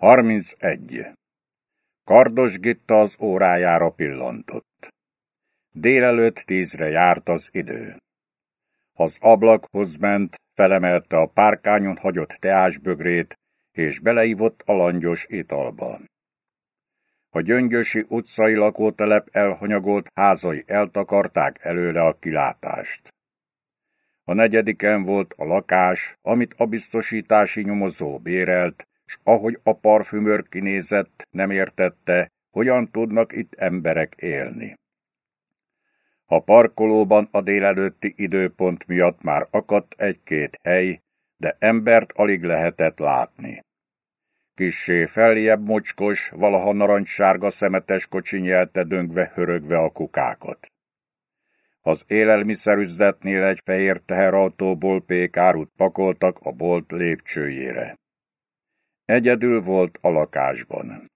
31. Kardos Gitta az órájára pillantott. Délelőtt tízre járt az idő. Az ablakhoz ment, felemelte a párkányon hagyott teásbögrét, és beleívott a langyos italba. A gyöngyösi utcai lakótelep elhanyagolt házai eltakarták előle a kilátást. A negyediken volt a lakás, amit a biztosítási nyomozó bérelt, s ahogy a parfümőr kinézett, nem értette, hogyan tudnak itt emberek élni. A parkolóban a délelőtti időpont miatt már akadt egy-két hely, de embert alig lehetett látni. Kissé feljebb mocskos, valaha narancssárga szemetes kocsi nyelte döngve hörögve a kukákat. Az élelmiszerüzletnél egy fehér teherautóból pékárút pakoltak a bolt lépcsőjére. Egyedül volt a lakásban.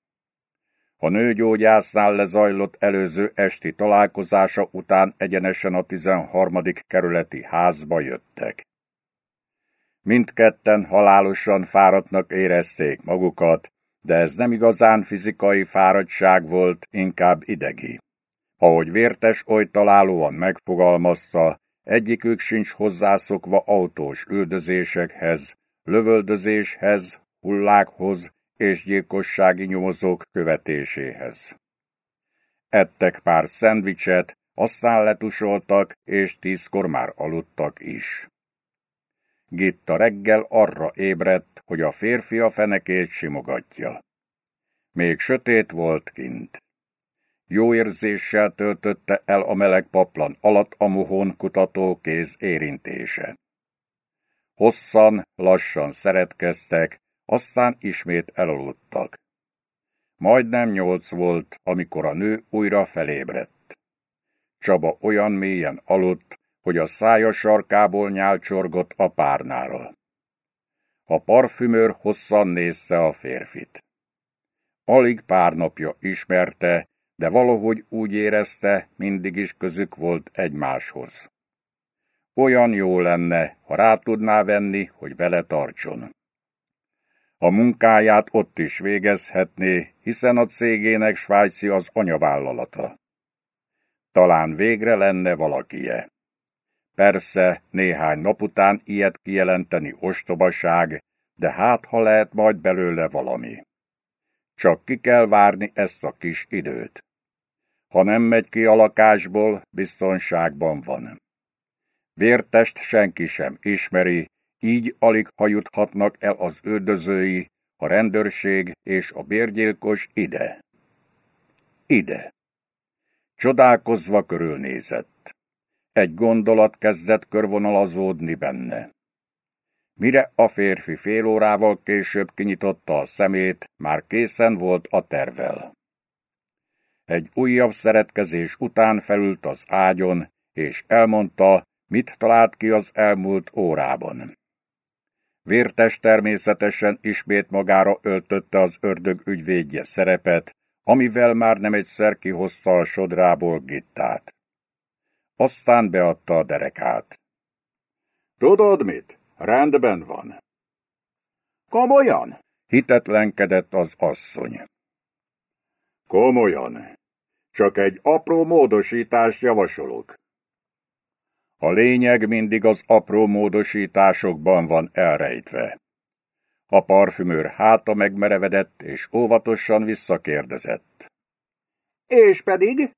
A nőgyógyásznál lezajlott előző esti találkozása után egyenesen a 13. kerületi házba jöttek. Mindketten halálosan fáradtnak érezték magukat, de ez nem igazán fizikai fáradtság volt, inkább idegi. Ahogy vértes oly találóan megfogalmazta, egyikük sincs hozzászokva autós üldözésekhez, lövöldözéshez, hullákhoz és gyilkossági nyomozók követéséhez. Ettek pár szendvicset, aztán letusoltak, és tízkor már aludtak is. Gitta reggel arra ébredt, hogy a férfi a fenekét simogatja. Még sötét volt kint. Jó érzéssel töltötte el a meleg paplan alatt a mohón kutató kéz érintése. Hosszan, lassan szeretkeztek, aztán ismét elaludtak. Majdnem nyolc volt, amikor a nő újra felébredt. Csaba olyan mélyen aludt, hogy a szája sarkából nyálcsorgott a párnára. A parfümőr hosszan nézze a férfit. Alig pár napja ismerte, de valahogy úgy érezte, mindig is közük volt egymáshoz. Olyan jó lenne, ha rá tudná venni, hogy vele tartson. A munkáját ott is végezhetné, hiszen a cégének svájci az anyavállalata. Talán végre lenne valakie. Persze, néhány nap után ilyet kijelenteni ostobaság, de hát ha lehet majd belőle valami. Csak ki kell várni ezt a kis időt. Ha nem megy ki a lakásból, biztonságban van. Vértest senki sem ismeri, így alig hajuthatnak el az üldözői, a rendőrség és a bérgyilkos ide. Ide. Csodálkozva körülnézett. Egy gondolat kezdett körvonalazódni benne. Mire a férfi fél órával később kinyitotta a szemét, már készen volt a tervel. Egy újabb szeretkezés után felült az ágyon, és elmondta, mit talált ki az elmúlt órában. Vértes természetesen ismét magára öltötte az ördög ügyvédje szerepet, amivel már nem egyszer kihozta a sodrából gittát. Aztán beadta a derekát. Tudod mit? Rendben van. Komolyan? Hitetlenkedett az asszony. Komolyan. Csak egy apró módosítást javasolok. A lényeg mindig az apró módosításokban van elrejtve. A parfümőr háta megmerevedett, és óvatosan visszakérdezett. És pedig?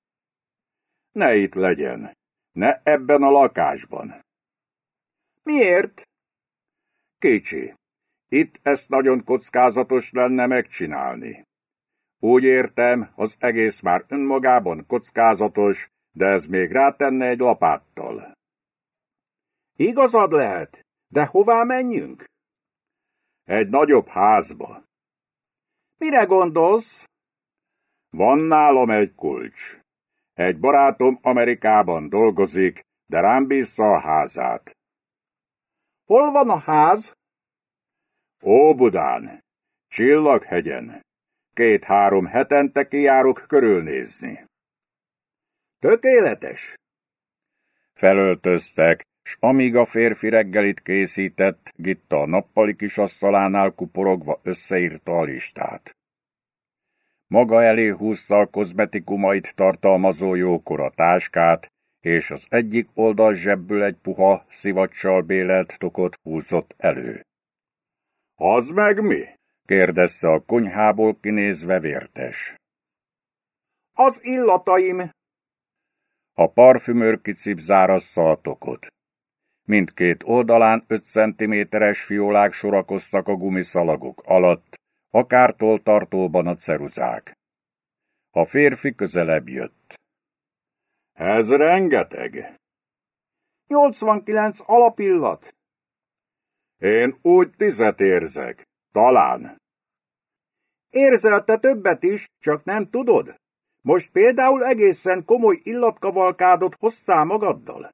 Ne itt legyen, ne ebben a lakásban. Miért? Kicsi. Itt ezt nagyon kockázatos lenne megcsinálni. Úgy értem, az egész már önmagában kockázatos, de ez még rátenne egy lapáttal. Igazad lehet, de hová menjünk? Egy nagyobb házba. Mire gondolsz? Van nálam egy kulcs. Egy barátom Amerikában dolgozik, de rám bízza a házát. Hol van a ház? Óbudán, Csillaghegyen. Két-három hetente kijárok körülnézni. Tökéletes. Felöltöztek, s amíg a férfi reggelit készített, Gitta a nappali kis asztalánál kuporogva összeírta a listát. Maga elé húzta a kozmetikumait tartalmazó jókora táskát, és az egyik oldal zsebből egy puha, szivacsal bélelt tokot húzott elő. – Az meg mi? – kérdezte a konyhából kinézve vértes. – Az illataim! A parfümőr kicipzárassza a tokot. Mindkét oldalán öt centiméteres fiolák sorakoztak a gumiszalagok alatt, akártól tartóban a ceruzák. A férfi közelebb jött. Ez rengeteg. 89 alapillat. Én úgy tizet érzek. Talán. Érzel te többet is, csak nem tudod? Most például egészen komoly illatkavalkádot hoztál magaddal.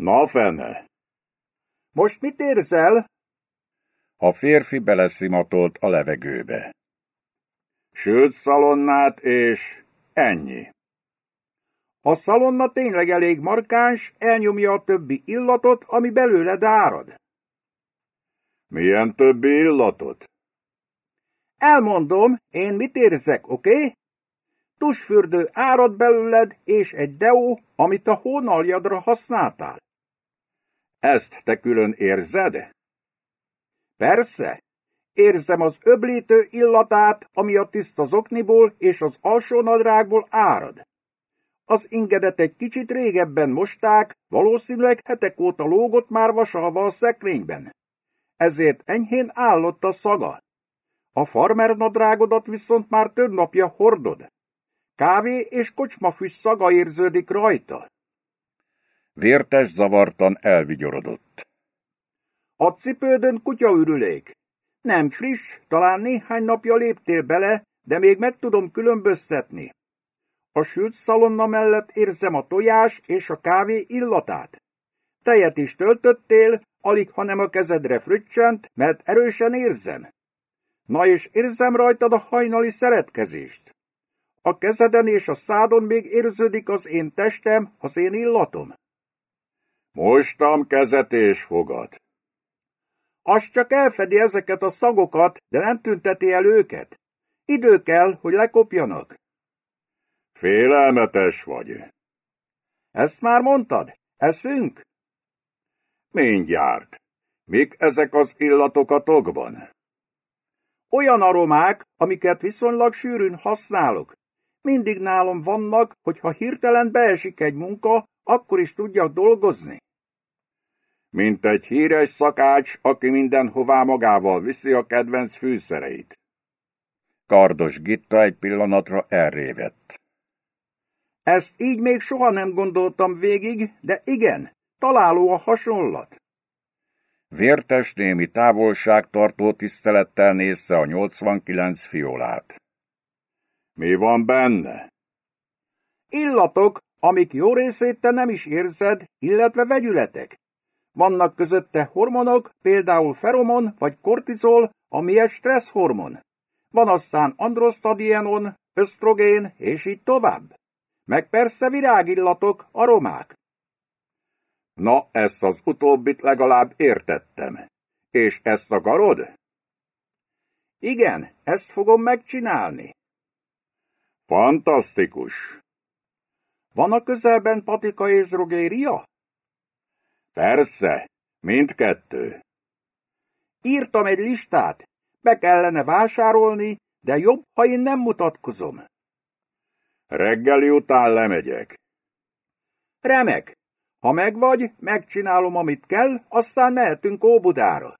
Na fene! Most mit érzel? A férfi beleszimatolt a levegőbe. Sőt szalonnát és ennyi. A szalonna tényleg elég markáns, elnyomja a többi illatot, ami belőle árad. Milyen többi illatot? Elmondom, én mit érzek, oké? Okay? Tusfürdő árad belőled, és egy deó, amit a hónaljadra használtál. Ezt te külön érzed? Persze. Érzem az öblítő illatát, ami a tiszta zokniból és az alsó nadrágból árad. Az ingedet egy kicsit régebben mosták, valószínűleg hetek óta lógott már vasalva a szekrényben. Ezért enyhén állott a szaga. A farmer nadrágodat viszont már több napja hordod. Kávé és kocsmafüst szaga érződik rajta. Vértes zavartan elvigyorodott. A cipődön kutyaürülék. Nem friss, talán néhány napja léptél bele, de még meg tudom különböztetni. A sült szalonna mellett érzem a tojás és a kávé illatát. Tejet is töltöttél, alig hanem a kezedre fröccsent, mert erősen érzem. Na és érzem rajtad a hajnali szeretkezést. A kezeden és a szádon még érződik az én testem, az én illatom. Mostam kezet és fogad. Az csak elfedi ezeket a szagokat, de nem tünteti el őket. Idő kell, hogy lekopjanak. Félelmetes vagy. Ezt már mondtad? Eszünk? Mindjárt. Mik ezek az illatok a tokban? Olyan aromák, amiket viszonylag sűrűn használok. Mindig nálam vannak, hogyha hirtelen beesik egy munka, akkor is tudjak dolgozni. Mint egy híres szakács, aki mindenhová magával viszi a kedvenc fűszereit. Kardos Gitta egy pillanatra elrévett. Ezt így még soha nem gondoltam végig, de igen, találó a hasonlat. Vértes némi távolságtartó tisztelettel nézze a 89 fiolát. Mi van benne? Illatok, amik jó részét te nem is érzed, illetve vegyületek. Vannak közötte hormonok, például feromon vagy kortizol, ami egy stresszhormon. Van aztán androsztadienon, ösztrogén, és így tovább. Meg persze virágillatok, aromák. Na, ezt az utóbbit legalább értettem. És ezt akarod? Igen, ezt fogom megcsinálni. Fantasztikus! Van a közelben patika és drogéria? Persze, mindkettő. Írtam egy listát, be kellene vásárolni, de jobb, ha én nem mutatkozom. Reggeli után lemegyek. Remek. Ha megvagy, megcsinálom, amit kell, aztán mehetünk Óbudára.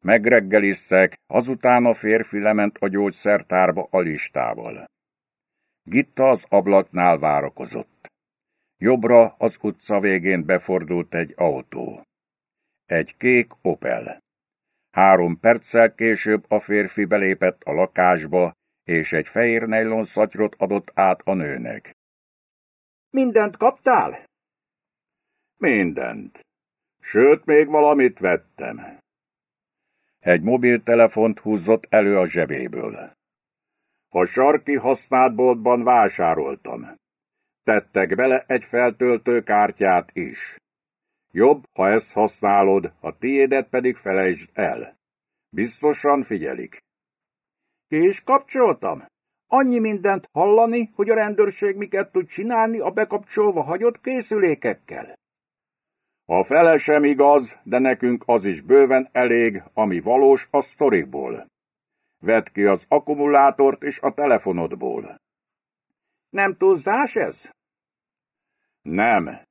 Megreggeliztek, azután a férfi lement a gyógyszertárba a listával. Gitta az ablaknál várakozott. Jobbra az utca végén befordult egy autó. Egy kék Opel. Három perccel később a férfi belépett a lakásba, és egy fehér nejlon szatyrot adott át a nőnek. Mindent kaptál? Mindent. Sőt, még valamit vettem. Egy mobiltelefont húzott elő a zsebéből. A sarki használt boltban vásároltam. Tettek bele egy feltöltő kártyát is. Jobb, ha ezt használod, a tiédet pedig felejtsd el. Biztosan figyelik. Ki is kapcsoltam? Annyi mindent hallani, hogy a rendőrség miket tud csinálni a bekapcsolva hagyott készülékekkel. A fele sem igaz, de nekünk az is bőven elég, ami valós a sztorikból. Vedd ki az akkumulátort is a telefonodból. Nem túlzás ez? Nem.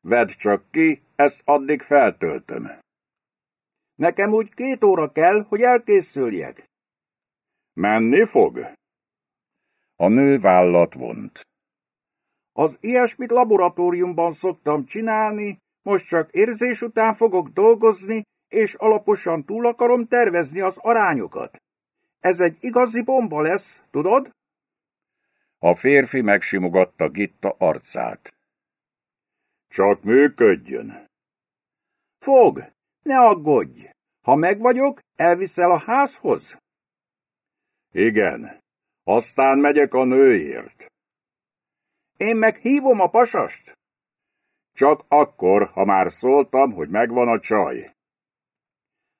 Vedd csak ki, ezt addig feltöltöm. Nekem úgy két óra kell, hogy elkészüljek. Menni fog? A nő vállat vont. Az ilyesmit laboratóriumban szoktam csinálni, most csak érzés után fogok dolgozni, és alaposan túl akarom tervezni az arányokat. Ez egy igazi bomba lesz, tudod? A férfi megsimogatta Gitta arcát. Csak működjön. Fog, ne aggódj! Ha megvagyok, elviszel a házhoz? Igen, aztán megyek a nőért. Én meg hívom a pasast. Csak akkor, ha már szóltam, hogy megvan a csaj.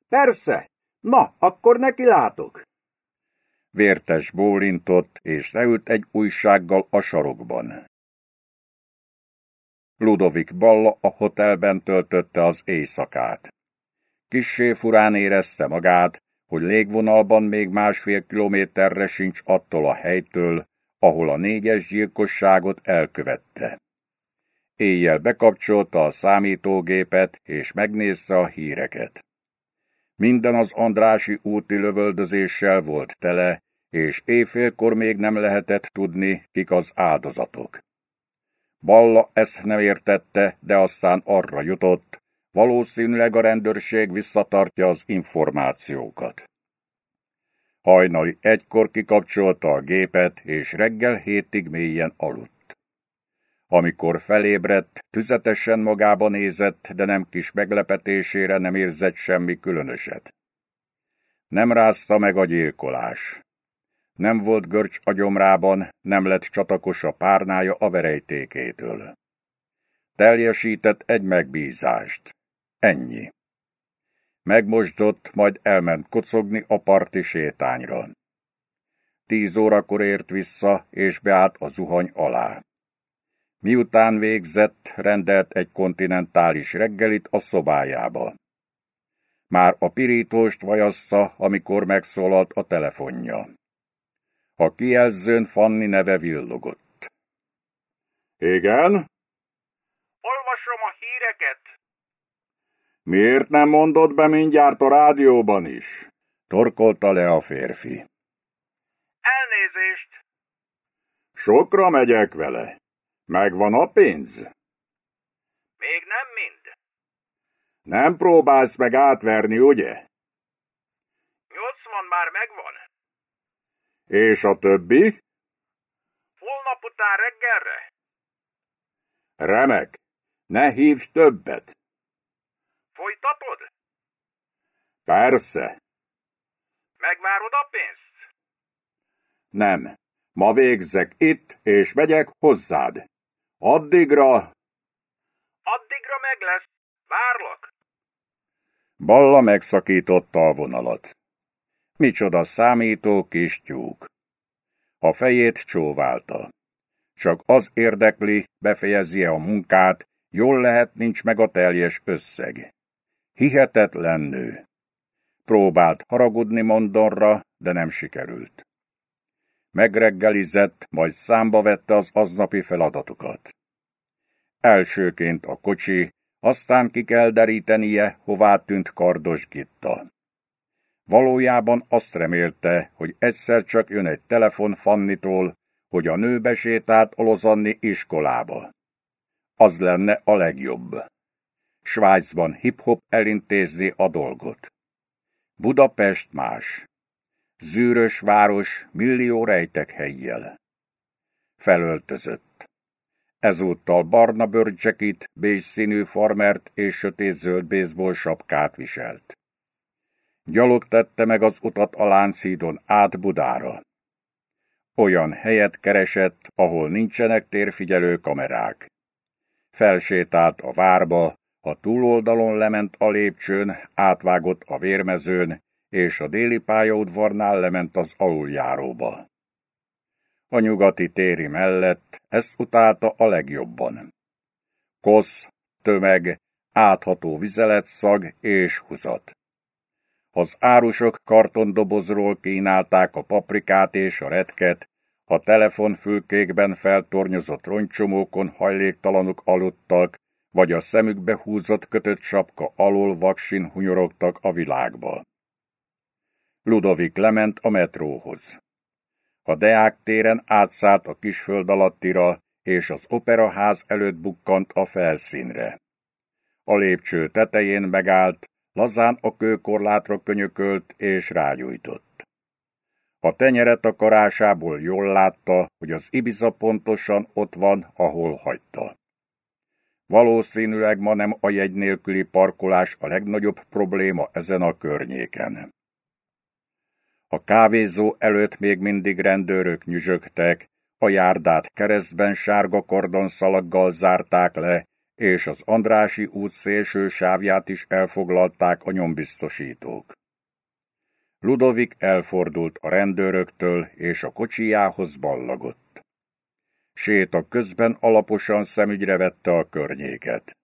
Persze, na, akkor neki látok. Vértes bólintott, és leült egy újsággal a sarokban. Ludovik Balla a hotelben töltötte az éjszakát. Kissé furán érezte magát, hogy légvonalban még másfél kilométerre sincs attól a helytől, ahol a négyes gyilkosságot elkövette. Éjjel bekapcsolta a számítógépet, és megnézte a híreket. Minden az Andrási úti lövöldözéssel volt tele, és éjfélkor még nem lehetett tudni, kik az áldozatok. Balla ezt nem értette, de aztán arra jutott, valószínűleg a rendőrség visszatartja az információkat. Hajnali egykor kikapcsolta a gépet, és reggel hétig mélyen aludt. Amikor felébredt, tüzetesen magába nézett, de nem kis meglepetésére nem érzett semmi különöset. Nem rázta meg a gyilkolás. Nem volt görcs a gyomrában, nem lett csatakos a párnája a verejtékétől. Teljesített egy megbízást. Ennyi. Megmosdott, majd elment kocogni a parti sétányra. Tíz órakor ért vissza, és beállt a zuhany alá. Miután végzett, rendelt egy kontinentális reggelit a szobájába. Már a pirítóst vajassza, amikor megszólalt a telefonja. A kijelzőn Fanni neve villogott. Igen? Olvasom a híreket. Miért nem mondod be mindjárt a rádióban is? Torkolta le a férfi. Elnézést. Sokra megyek vele. Megvan a pénz? Még nem mind. Nem próbálsz meg átverni, ugye? Nyolcvan már megvan. És a többi? Holnap után reggelre. Remek. Ne hívj többet. Folytatod? Persze. Megvárod a pénzt? Nem. Ma végzek itt, és megyek hozzád. Addigra... Addigra meg lesz. Várlak. Balla megszakította a vonalat. Micsoda számító kis tyúk. A fejét csóválta. Csak az érdekli, befejezje a munkát, jól lehet nincs meg a teljes összeg. Hihetetlen nő. Próbált haragudni Mondonra, de nem sikerült. Megreggelizett, majd számba vette az aznapi feladatokat. Elsőként a kocsi, aztán ki kell derítenie, hová tűnt Kardos Gitta. Valójában azt remélte, hogy egyszer csak jön egy telefon Fannitól, hogy a nő besétált olozanni iskolába. Az lenne a legjobb. Svájcban hip-hop elintézni a dolgot. Budapest más. Zűrös város millió rejtek helyjel. Felöltözött. Ezúttal barna bőrcsekit, bézs színű farmert és sötét-zöld baseball sapkát viselt. Gyalog tette meg az utat a Lánchídon át Budára. Olyan helyet keresett, ahol nincsenek térfigyelő kamerák. Felsétált a várba, A túloldalon lement a lépcsőn, átvágott a vérmezőn, és a déli pályaudvarnál lement az aluljáróba. A nyugati téri mellett ezt utálta a legjobban. Kosz, tömeg, átható vizeletszag és húzat. Az árusok kartondobozról kínálták a paprikát és a retket, a telefonfülkékben feltornyozott roncsomókon hajléktalanok aludtak, vagy a szemükbe húzott kötött sapka alól vaksin hunyorogtak a világba. Ludovik lement a metróhoz. A Deák téren átszállt a kisföld alattira, és az operaház előtt bukkant a felszínre. A lépcső tetején megállt, lazán a kőkorlátra könyökölt és rágyújtott. A tenyeret a karásából jól látta, hogy az Ibiza pontosan ott van, ahol hagyta. Valószínűleg ma nem a jegy nélküli parkolás a legnagyobb probléma ezen a környéken. A kávézó előtt még mindig rendőrök nyüzsögtek, a járdát keresztben sárga kordonszalaggal zárták le, és az Andrási út szélső sávját is elfoglalták a nyombiztosítók. Ludovik elfordult a rendőröktől, és a kocsijához ballagott. Séta közben alaposan szemügyre vette a környéket.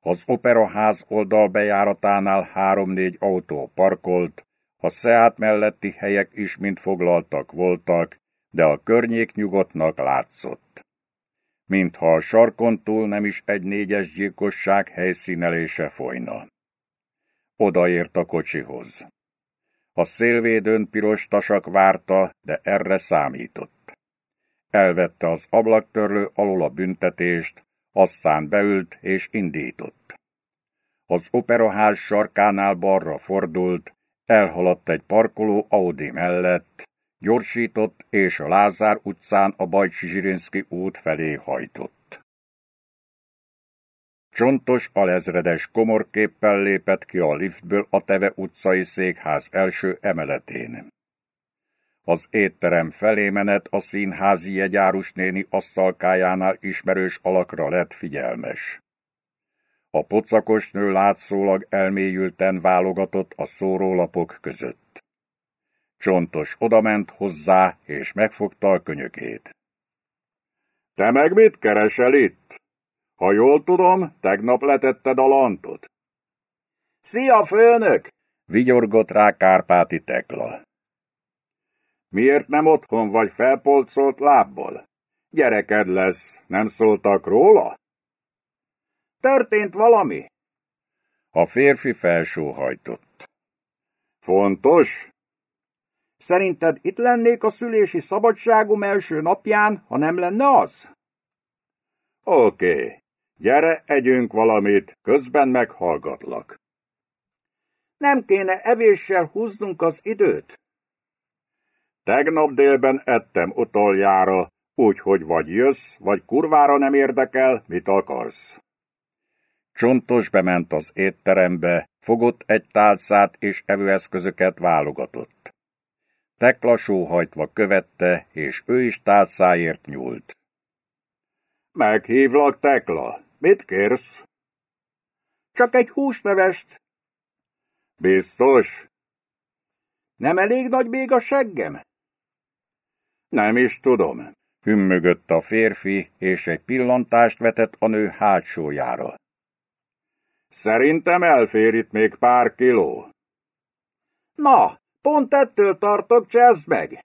Az operaház oldal bejáratánál három-négy autó parkolt, a Szeát melletti helyek is mind foglaltak voltak, de a környék nyugodtnak látszott. Mintha a sarkon túl nem is egy négyes gyilkosság helyszínelése folyna. Odaért a kocsihoz. A szélvédőn piros tasak várta, de erre számított. Elvette az ablaktörlő alól a büntetést, aztán beült és indított. Az operaház sarkánál balra fordult, elhaladt egy parkoló Audi mellett, gyorsított és a Lázár utcán a Bajcsi Zsirinszki út felé hajtott. Csontos alezredes komorképpel lépett ki a liftből a Teve utcai székház első emeletén. Az étterem felé menet a színházi jegyárus néni asztalkájánál ismerős alakra lett figyelmes. A pocakos nő látszólag elmélyülten válogatott a szórólapok között. Csontos odament hozzá, és megfogta a könyökét. Te meg mit keresel itt? Ha jól tudom, tegnap letetted a lantot. Szia, főnök! Vigyorgott rá Kárpáti Tekla. Miért nem otthon vagy felpolcolt lábbal? Gyereked lesz, nem szóltak róla? Történt valami? A férfi felsóhajtott. Fontos? Szerinted itt lennék a szülési szabadságom első napján, ha nem lenne az? Oké, okay. gyere, együnk valamit, közben meghallgatlak. Nem kéne evéssel húznunk az időt? Tegnap délben ettem utoljára, úgyhogy vagy jössz, vagy kurvára nem érdekel, mit akarsz. Csontos bement az étterembe, fogott egy tálcát és evőeszközöket válogatott. Tekla sóhajtva követte, és ő is tálcáért nyúlt. Meghívlak, Tekla. Mit kérsz? Csak egy húsnevest. Biztos? Nem elég nagy még a seggem? Nem is tudom. Hümmögött a férfi, és egy pillantást vetett a nő hátsójára. Szerintem elfér itt még pár kiló. Na, pont ettől tartok, csezd meg!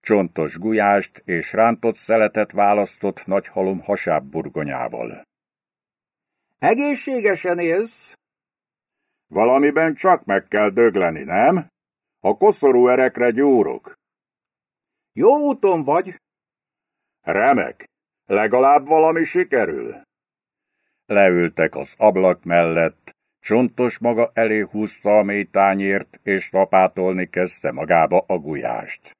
Csontos gulyást és rántott szeletet választott nagy halom hasább burgonyával. Egészségesen élsz? Valamiben csak meg kell dögleni, nem? A koszorú erekre gyúrok. Jó úton vagy? Remek. Legalább valami sikerül. Leültek az ablak mellett, csontos maga elé húzta a mély tányért, és rapátolni kezdte magába a gulyást.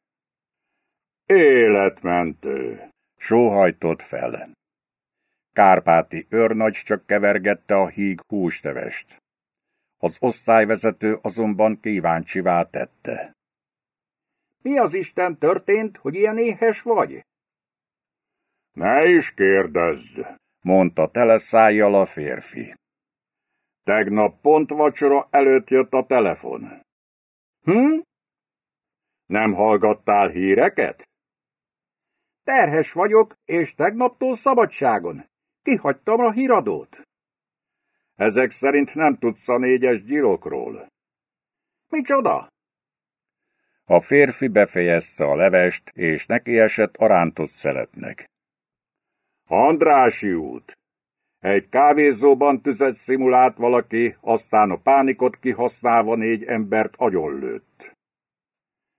Életmentő, sóhajtott fel. Kárpáti őrnagy csak kevergette a híg hústevest. Az osztályvezető azonban kíváncsivá tette. Mi az Isten történt, hogy ilyen éhes vagy? Ne is kérdezz, mondta tele szájjal a férfi. Tegnap pont vacsora előtt jött a telefon. Hm? Nem hallgattál híreket? Terhes vagyok, és tegnaptól szabadságon. Kihagytam a híradót. Ezek szerint nem tudsz a négyes gyilokról. Micsoda? A férfi befejezte a levest, és neki esett a rántott szeletnek. Andrási út. Egy kávézóban tüzet szimulált valaki, aztán a pánikot kihasználva négy embert agyonlőtt.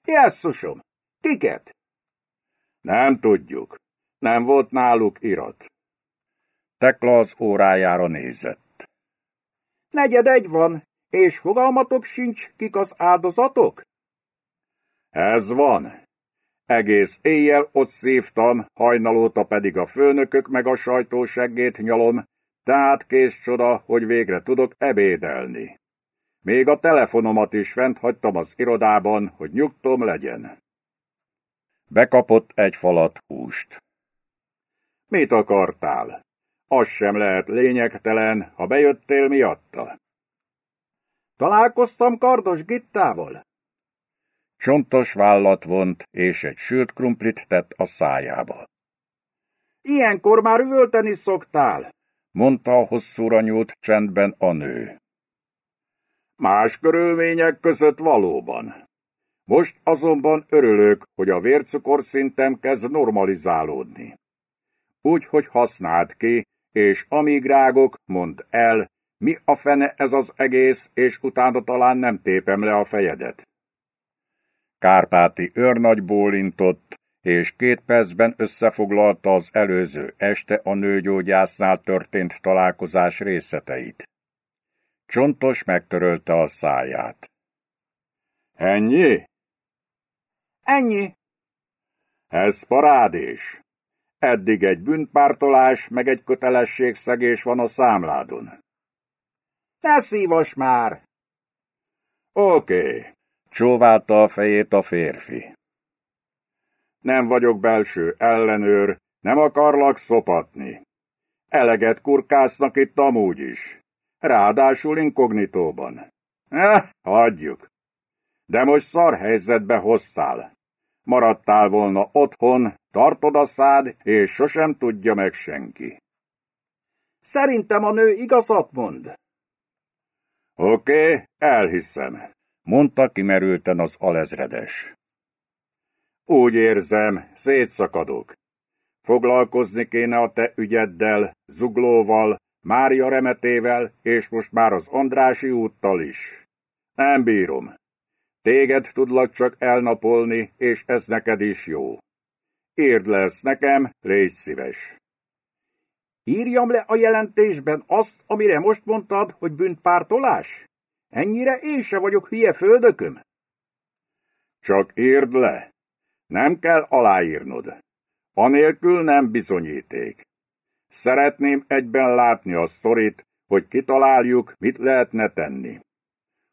Jesszusom! Kiket? Nem tudjuk. Nem volt náluk irat. Tekla az órájára nézett. Negyed egy van, és fogalmatok sincs, kik az áldozatok? Ez van. Egész éjjel ott szívtam, hajnalóta pedig a főnökök meg a sajtóseggét nyalom, tehát kész csoda, hogy végre tudok ebédelni. Még a telefonomat is fent hagytam az irodában, hogy nyugtom legyen. Bekapott egy falat húst. Mit akartál? Az sem lehet lényegtelen, ha bejöttél miatta. Találkoztam Kardos Gittával. Csontos vállat vont, és egy sült krumplit tett a szájába. Ilyenkor már üvölteni szoktál, mondta a hosszúra nyúlt csendben a nő. Más körülmények között valóban. Most azonban örülök, hogy a vércukorszintem kezd normalizálódni. Úgy, hogy használd ki, és amíg rágok, mondd el, mi a fene ez az egész, és utána talán nem tépem le a fejedet. Kárpáti őrnagy bólintott, és két percben összefoglalta az előző este a nőgyógyásznál történt találkozás részleteit. Csontos megtörölte a száját. Ennyi? Ennyi. Ez parádés. Eddig egy bűnpártolás, meg egy kötelességszegés van a számládon. Ne szívas már! Oké, okay. csóválta a fejét a férfi. Nem vagyok belső ellenőr, nem akarlak szopatni. Eleget kurkásznak itt amúgy is. Ráadásul inkognitóban. Eh, hagyjuk. De most szar helyzetbe hoztál. Maradtál volna otthon, tartod a szád, és sosem tudja meg senki. Szerintem a nő igazat mond. Oké, okay, elhiszem, mondta kimerülten az alezredes. Úgy érzem, szétszakadok. Foglalkozni kéne a te ügyeddel, zuglóval, Mária remetével, és most már az Andrási úttal is. Nem bírom. Téged tudlak csak elnapolni, és ez neked is jó. Érd lesz nekem, légy szíves. Írjam le a jelentésben azt, amire most mondtad, hogy bűnpártolás? Ennyire én se vagyok hülye földököm? Csak írd le. Nem kell aláírnod. Anélkül nem bizonyíték. Szeretném egyben látni a sztorit, hogy kitaláljuk, mit lehetne tenni.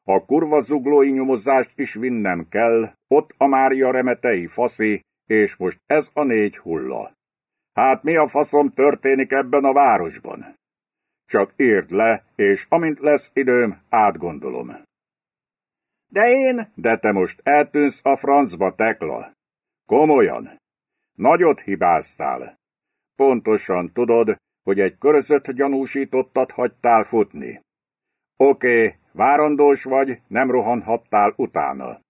A kurva zuglói nyomozást is vinnem kell, ott a Mária remetei faszi, és most ez a négy hulla. Hát mi a faszom történik ebben a városban? Csak írd le, és amint lesz időm, átgondolom. De én... De te most eltűnsz a francba, Tekla. Komolyan. Nagyot hibáztál. Pontosan tudod, hogy egy körözött gyanúsítottat hagytál futni. Oké, várandós vagy, nem rohanhattál utána.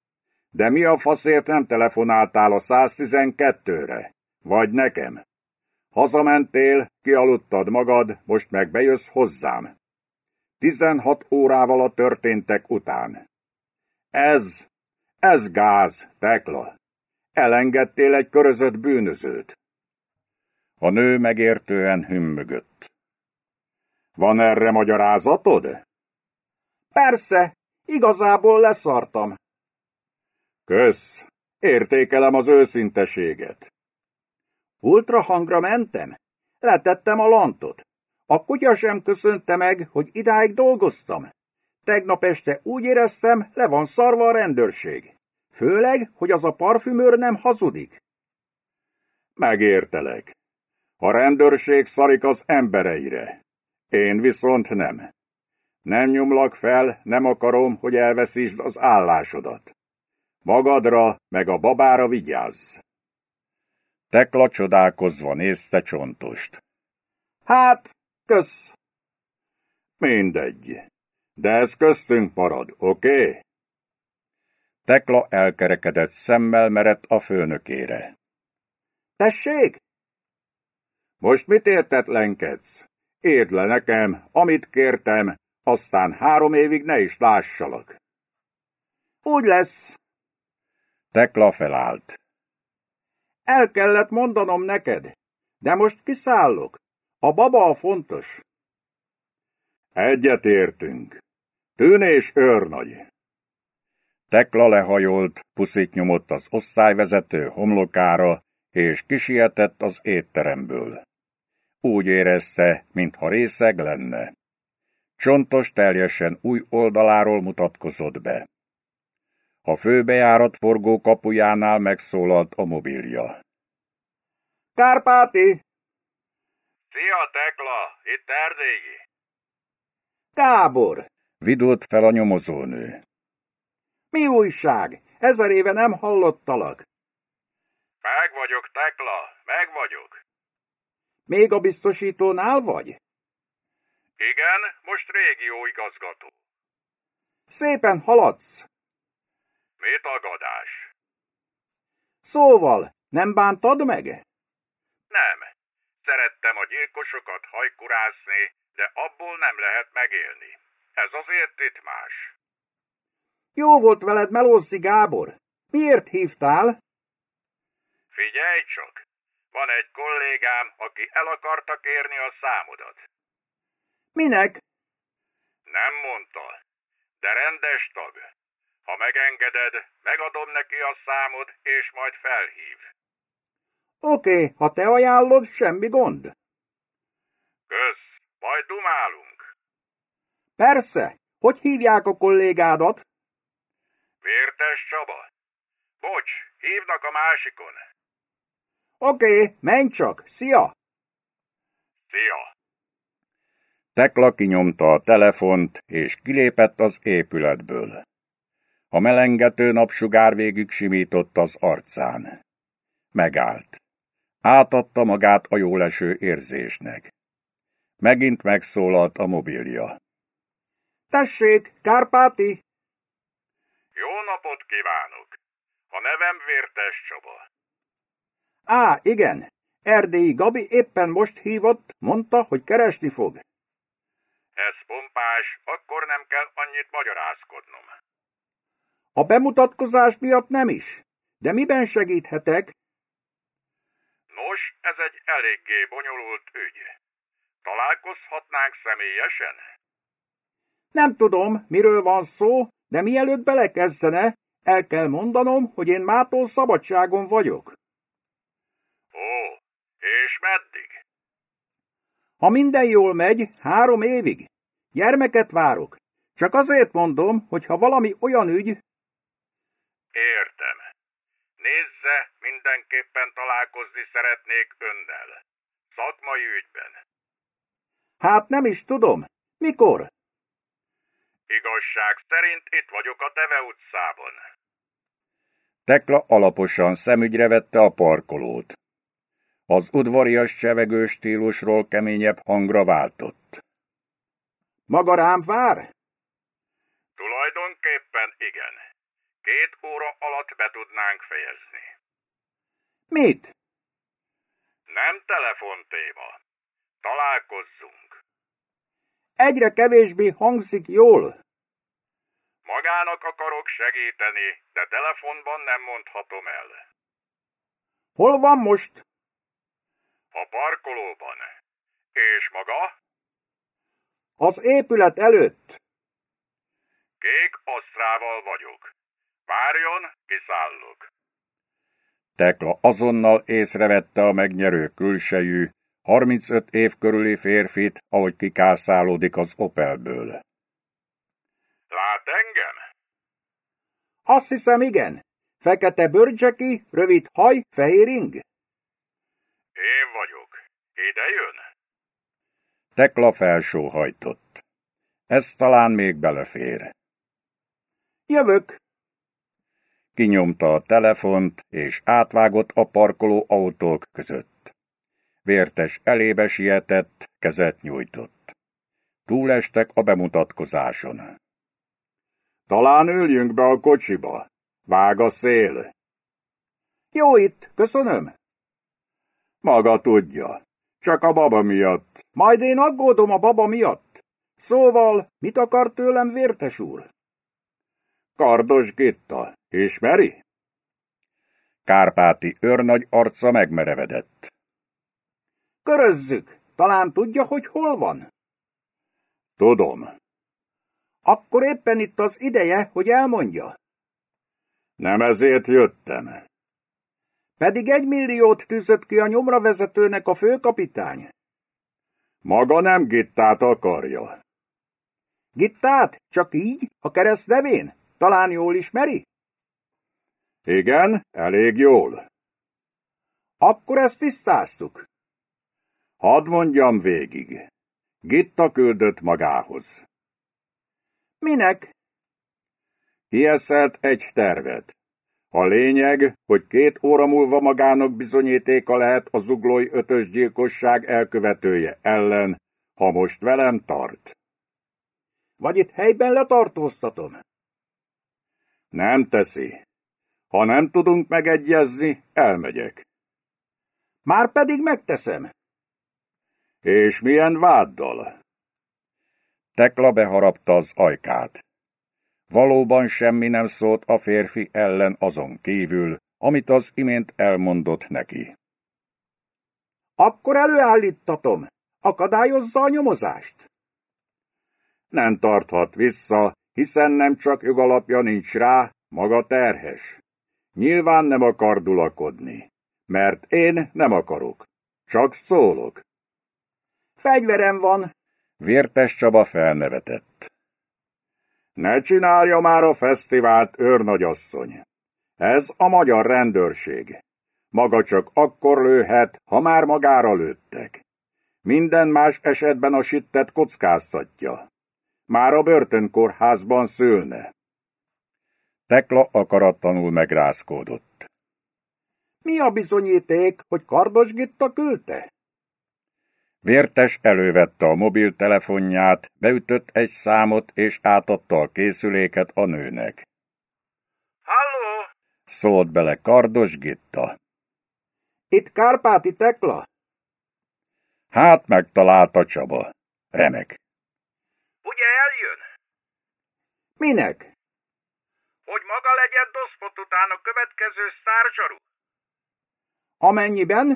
De mi a faszért nem telefonáltál a 112-re? Vagy nekem? Hazamentél, kialudtad magad, most meg bejössz hozzám. 16 órával a történtek után. Ez, ez gáz, Tekla. Elengedtél egy körözött bűnözőt. A nő megértően hümmögött. Van erre magyarázatod? Persze, igazából leszartam. Kösz, értékelem az őszinteséget. Ultrahangra mentem, letettem a lantot. A kutya sem köszönte meg, hogy idáig dolgoztam. Tegnap este úgy éreztem, le van szarva a rendőrség. Főleg, hogy az a parfümőr nem hazudik. Megértelek. A rendőrség szarik az embereire. Én viszont nem. Nem nyomlak fel, nem akarom, hogy elveszítsd az állásodat. Magadra, meg a babára vigyázz. Tekla csodálkozva nézte csontost. Hát, kösz. Mindegy. De ez köztünk marad, oké? Okay? Tekla elkerekedett szemmel merett a főnökére. Tessék? Most mit értetlenkedsz? Érd le nekem, amit kértem, aztán három évig ne is lássalak. Úgy lesz. Tekla felállt. El kellett mondanom neked, de most kiszállok. A baba a fontos. Egyet értünk. Tűnés őrnagy. Tekla lehajolt, puszit nyomott az osztályvezető homlokára, és kisietett az étteremből. Úgy érezte, mintha részeg lenne. Csontos teljesen új oldaláról mutatkozott be. A főbejárat forgó kapujánál megszólalt a mobilja. Kárpáti! Szia, Tekla! Itt Erdélyi! Gábor! Vidult fel a nyomozónő. Mi újság? Ezer éve nem hallottalak. Meg vagyok, Tekla, meg vagyok. Még a biztosítónál vagy? Igen, most régióigazgató. Szépen haladsz. Mi tagadás? Szóval, nem bántad meg? Nem. Szerettem a gyilkosokat hajkurászni, de abból nem lehet megélni. Ez azért itt más. Jó volt veled Melószi Gábor. Miért hívtál? Figyelj csak! Van egy kollégám, aki el akarta kérni a számodat. Minek? Nem mondta, de rendes tag. Ha megengeded, megadom neki a számod, és majd felhív. Oké, okay, ha te ajánlod, semmi gond. Kösz, majd dumálunk. Persze, hogy hívják a kollégádat? Vértes Csaba. Bocs, hívnak a másikon. Oké, okay, menj csak, szia! Szia! Tekla kinyomta a telefont, és kilépett az épületből. A melengető napsugár végig simított az arcán. Megállt. Átadta magát a jóleső érzésnek. Megint megszólalt a mobilja. Tessék, Kárpáti! Kívánok! A nevem Vértes Csaba. Á, igen, Erdélyi Gabi éppen most hívott, mondta, hogy keresni fog. Ez pompás, akkor nem kell annyit magyarázkodnom. A bemutatkozás miatt nem is. De miben segíthetek? Nos, ez egy eléggé bonyolult ügy. Találkozhatnánk személyesen? Nem tudom, miről van szó, de mielőtt belekezdene, el kell mondanom, hogy én mától szabadságon vagyok. Ó, és meddig? Ha minden jól megy, három évig. Gyermeket várok. Csak azért mondom, hogy ha valami olyan ügy... Értem. Nézze, mindenképpen találkozni szeretnék önnel. Szakmai ügyben. Hát nem is tudom. Mikor? Igazság szerint itt vagyok a Teve utcában. Tekla alaposan szemügyre vette a parkolót. Az udvarias csevegő stílusról keményebb hangra váltott. Maga rám vár? Tulajdonképpen igen. Két óra alatt be tudnánk fejezni. Mit? Nem telefontéma. Találkozzunk. Egyre kevésbé hangzik jól. Magának akarok segíteni, de telefonban nem mondhatom el. Hol van most? A parkolóban. És maga? Az épület előtt. Kék asztrával vagyok. Várjon, kiszállok. Tekla azonnal észrevette a megnyerő külsejű, 35 év körüli férfit, ahogy kikászálódik az Opelből. Lát engem? Azt hiszem, igen. Fekete bőrcseki, rövid haj, fehér ing? Én vagyok. Ide jön? Tekla felsóhajtott. Ez talán még belefér. Jövök. Kinyomta a telefont, és átvágott a parkoló autók között. Vértes elébe sietett, kezet nyújtott. Túlestek a bemutatkozáson. Talán üljünk be a kocsiba. Vág a szél. Jó itt, köszönöm. Maga tudja. Csak a baba miatt. Majd én aggódom a baba miatt. Szóval, mit akar tőlem vértes úr? Kardos Gitta. Ismeri? Kárpáti őrnagy arca megmerevedett. Körözzük. Talán tudja, hogy hol van? Tudom. Akkor éppen itt az ideje, hogy elmondja. Nem ezért jöttem. Pedig egy milliót tűzött ki a nyomra vezetőnek a főkapitány. Maga nem Gittát akarja. Gittát? Csak így? A kereszt nevén? Talán jól ismeri? Igen, elég jól. Akkor ezt tisztáztuk. Hadd mondjam végig. Gitta küldött magához. Minek? Kieszelt egy tervet. A lényeg, hogy két óra múlva magának bizonyítéka lehet a zuglói ötös gyilkosság elkövetője ellen, ha most velem tart. Vagy itt helyben letartóztatom? Nem teszi. Ha nem tudunk megegyezni, elmegyek. Már pedig megteszem. És milyen váddal? Tekla beharapta az ajkát. Valóban semmi nem szólt a férfi ellen azon kívül, amit az imént elmondott neki. Akkor előállítatom. Akadályozza a nyomozást. Nem tarthat vissza, hiszen nem csak jogalapja nincs rá, maga terhes. Nyilván nem akar dulakodni, mert én nem akarok. Csak szólok. Fegyverem van. Vértes Csaba felnevetett. Ne csinálja már a fesztivált, őrnagyasszony. Ez a magyar rendőrség. Maga csak akkor lőhet, ha már magára lőttek. Minden más esetben a sittet kockáztatja. Már a börtönkórházban szülne. Tekla akaratlanul megrázkódott. Mi a bizonyíték, hogy Kardos Gitta küldte? Vértes elővette a mobiltelefonját, beütött egy számot és átadta a készüléket a nőnek. Halló? Szólt bele Kardos Gitta. Itt Kárpáti Tekla? Hát megtalálta Csaba. Remek. Ugye eljön? Minek? Hogy maga legyen doszpot után a következő sztárzsaru? Amennyiben?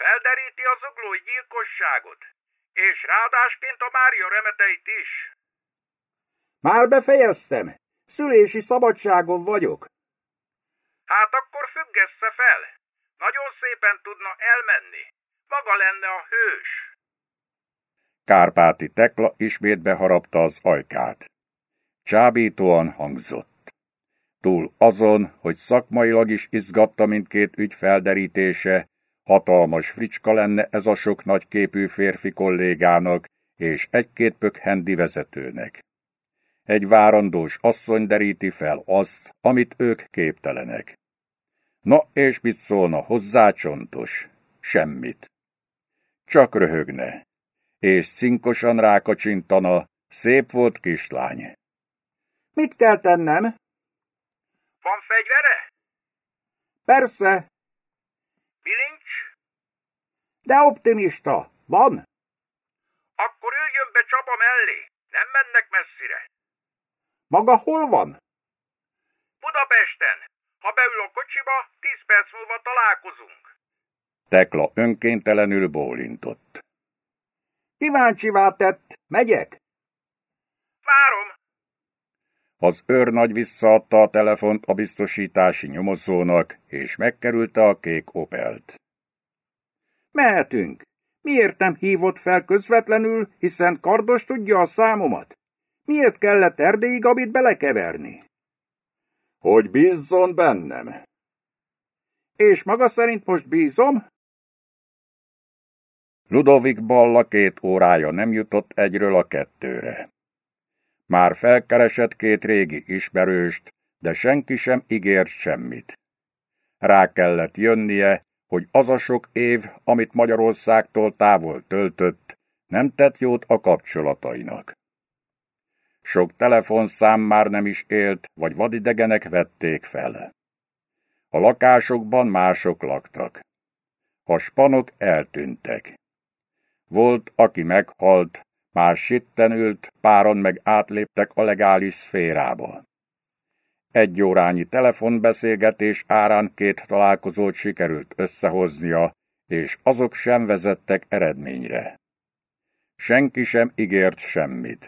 Felderíti az zuglói gyilkosságot, és ráadásként a Mária remeteit is. Már befejeztem. Szülési szabadságon vagyok. Hát akkor függesse fel. Nagyon szépen tudna elmenni. Maga lenne a hős. Kárpáti Tekla ismét beharapta az ajkát. Csábítóan hangzott. Túl azon, hogy szakmailag is izgatta mindkét ügy felderítése, hatalmas fricska lenne ez a sok nagyképű férfi kollégának és egy-két pökhendi vezetőnek. Egy várandós asszony deríti fel azt, amit ők képtelenek. Na, és mit szólna hozzá csontos? Semmit. Csak röhögne, és cinkosan rákacsintana, szép volt kislány. Mit kell tennem? Van fegyvere? Persze? De optimista. Van? Akkor üljön be Csaba mellé. Nem mennek messzire. Maga hol van? Budapesten. Ha beül a kocsiba, tíz perc múlva találkozunk. Tekla önkéntelenül bólintott. Kíváncsivá tett. Megyek? Várom. Az őrnagy visszaadta a telefont a biztosítási nyomozónak, és megkerülte a kék Opelt. Mehetünk. Miért nem hívott fel közvetlenül, hiszen Kardos tudja a számomat? Miért kellett Erdélyi Gabit belekeverni? Hogy bízzon bennem. És maga szerint most bízom? Ludovik Balla két órája nem jutott egyről a kettőre. Már felkeresett két régi ismerőst, de senki sem ígért semmit. Rá kellett jönnie, hogy az a sok év, amit Magyarországtól távol töltött, nem tett jót a kapcsolatainak. Sok telefonszám már nem is élt, vagy vadidegenek vették fel. A lakásokban mások laktak. A spanok eltűntek. Volt, aki meghalt, más sitten ült, páron meg átléptek a legális szférába. Egy órányi telefonbeszélgetés árán két találkozót sikerült összehoznia, és azok sem vezettek eredményre. Senki sem ígért semmit.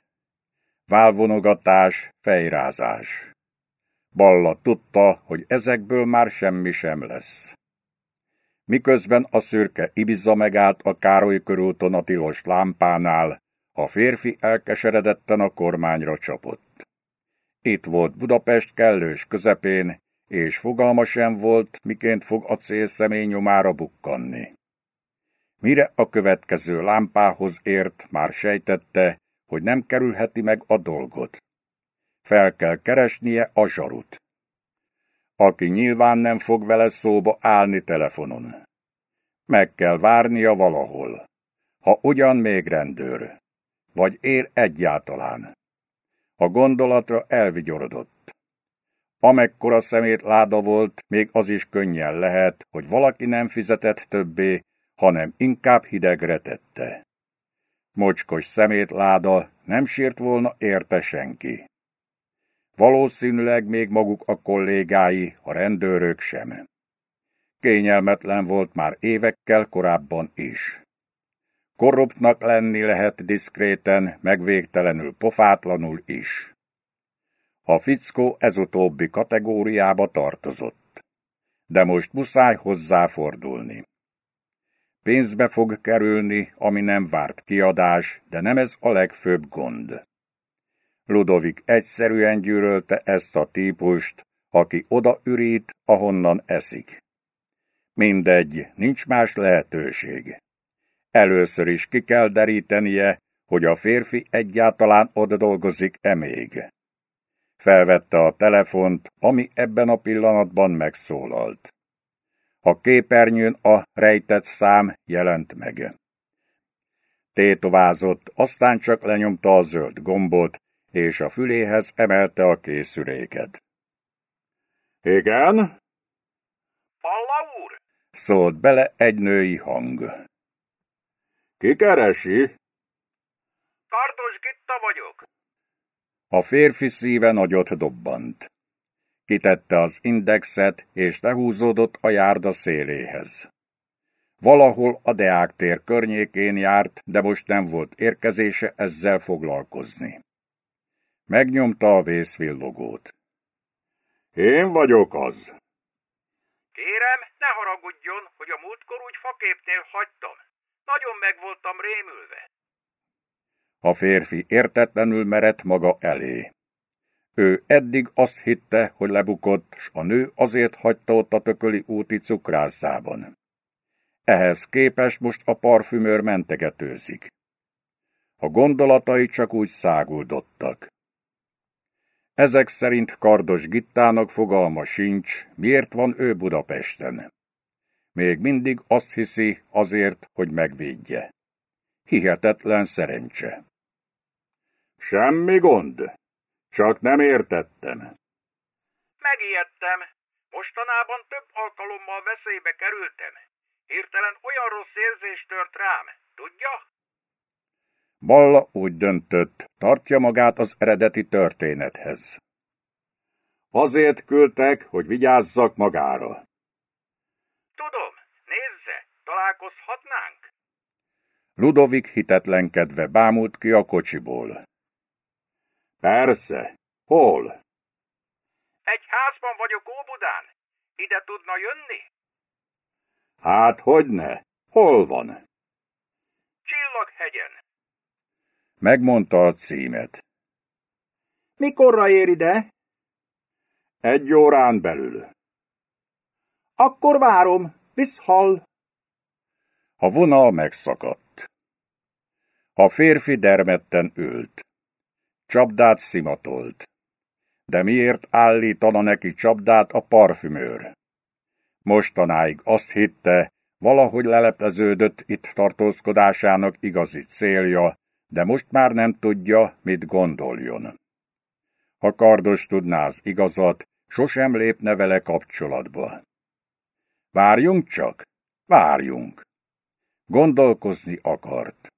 Válvonogatás, fejrázás. Balla tudta, hogy ezekből már semmi sem lesz. Miközben a szürke Ibiza megállt a Károly körúton a tilos lámpánál, a férfi elkeseredetten a kormányra csapott. Itt volt Budapest kellős közepén, és fogalma sem volt, miként fog a célszemély nyomára bukkanni. Mire a következő lámpához ért, már sejtette, hogy nem kerülheti meg a dolgot. Fel kell keresnie a zsarut. Aki nyilván nem fog vele szóba állni telefonon. Meg kell várnia valahol. Ha ugyan még rendőr. Vagy ér egyáltalán. A gondolatra elvigyorodott. Amekkora szemét láda volt, még az is könnyen lehet, hogy valaki nem fizetett többé, hanem inkább hidegre tette. Mocskos szemétláda nem sírt volna érte senki. Valószínűleg még maguk a kollégái, a rendőrök sem. Kényelmetlen volt már évekkel korábban is. Korruptnak lenni lehet diszkréten, megvégtelenül pofátlanul is. A fickó ezutóbbi kategóriába tartozott. De most muszáj hozzáfordulni. Pénzbe fog kerülni, ami nem várt kiadás, de nem ez a legfőbb gond. Ludovik egyszerűen gyűrölte ezt a típust, aki oda ürít, ahonnan eszik. Mindegy, nincs más lehetőség. Először is ki kell derítenie, hogy a férfi egyáltalán oda dolgozik-e még. Felvette a telefont, ami ebben a pillanatban megszólalt. A képernyőn a rejtett szám jelent meg. Tétovázott, aztán csak lenyomta a zöld gombot, és a füléhez emelte a készüléket. Igen? Palla úr? Szólt bele egy női hang. Ki keresi? Kardos Gitta vagyok. A férfi szíve nagyot dobbant. Kitette az indexet, és lehúzódott a járda széléhez. Valahol a Deák tér környékén járt, de most nem volt érkezése ezzel foglalkozni. Megnyomta a vészvillogót. Én vagyok az. Kérem, ne haragudjon, hogy a múltkor úgy faképnél hagytam. Nagyon meg voltam rémülve. A férfi értetlenül merett maga elé. Ő eddig azt hitte, hogy lebukott, s a nő azért hagyta ott a tököli úti cukrászában. Ehhez képest most a parfümőr mentegetőzik. A gondolatai csak úgy száguldottak. Ezek szerint Kardos Gittának fogalma sincs, miért van ő Budapesten. Még mindig azt hiszi azért, hogy megvédje. Hihetetlen szerencse. Semmi gond. Csak nem értettem. Megijedtem. Mostanában több alkalommal veszélybe kerültem. Hirtelen olyan rossz érzés tört rám. Tudja? Balla úgy döntött, tartja magát az eredeti történethez. Azért küldtek, hogy vigyázzak magára. Tudom, nézze, találkozhatnánk? Ludovik hitetlenkedve bámult ki a kocsiból. Persze. Hol? Egy házban vagyok Óbudán. Ide tudna jönni? Hát, hogyne. Hol van? Csillaghegyen. Megmondta a címet. Mikorra ér ide? Egy órán belül. Akkor várom. Viszhal. A vonal megszakadt. A férfi dermedten ült. Csapdát szimatolt. De miért állítana neki csapdát a parfümőr? Mostanáig azt hitte, valahogy lelepleződött itt tartózkodásának igazi célja, de most már nem tudja, mit gondoljon. Ha Kardos tudná az igazat, sosem lépne vele kapcsolatba. Várjunk csak, várjunk. Gondolkozni akart.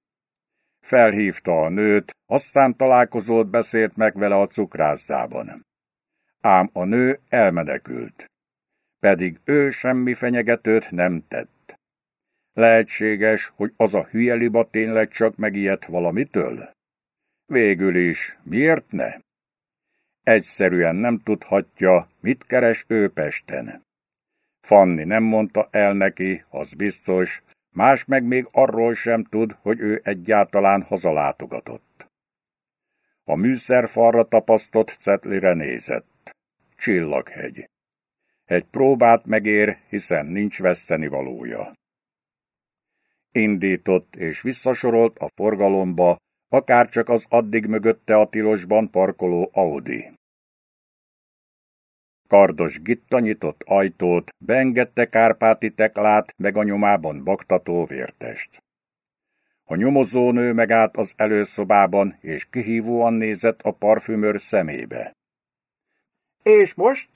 Felhívta a nőt, aztán találkozót beszélt meg vele a cukrászdában. Ám a nő elmenekült. Pedig ő semmi fenyegetőt nem tett. Lehetséges, hogy az a hülye liba tényleg csak megijedt valamitől? Végül is, miért ne? Egyszerűen nem tudhatja, mit keres ő Pesten. Fanni nem mondta el neki, az biztos, más meg még arról sem tud, hogy ő egyáltalán hazalátogatott. A műszerfalra tapasztott cetlire nézett. Csillaghegy. Egy próbát megér, hiszen nincs veszteni valója. Indított és visszasorolt a forgalomba, akárcsak az addig mögötte a tilosban parkoló Audi. Kardos Gitta nyitott ajtót, beengedte Kárpáti teklát, meg a nyomában baktató vértest. A nyomozónő megállt az előszobában, és kihívóan nézett a parfümőr szemébe. És most?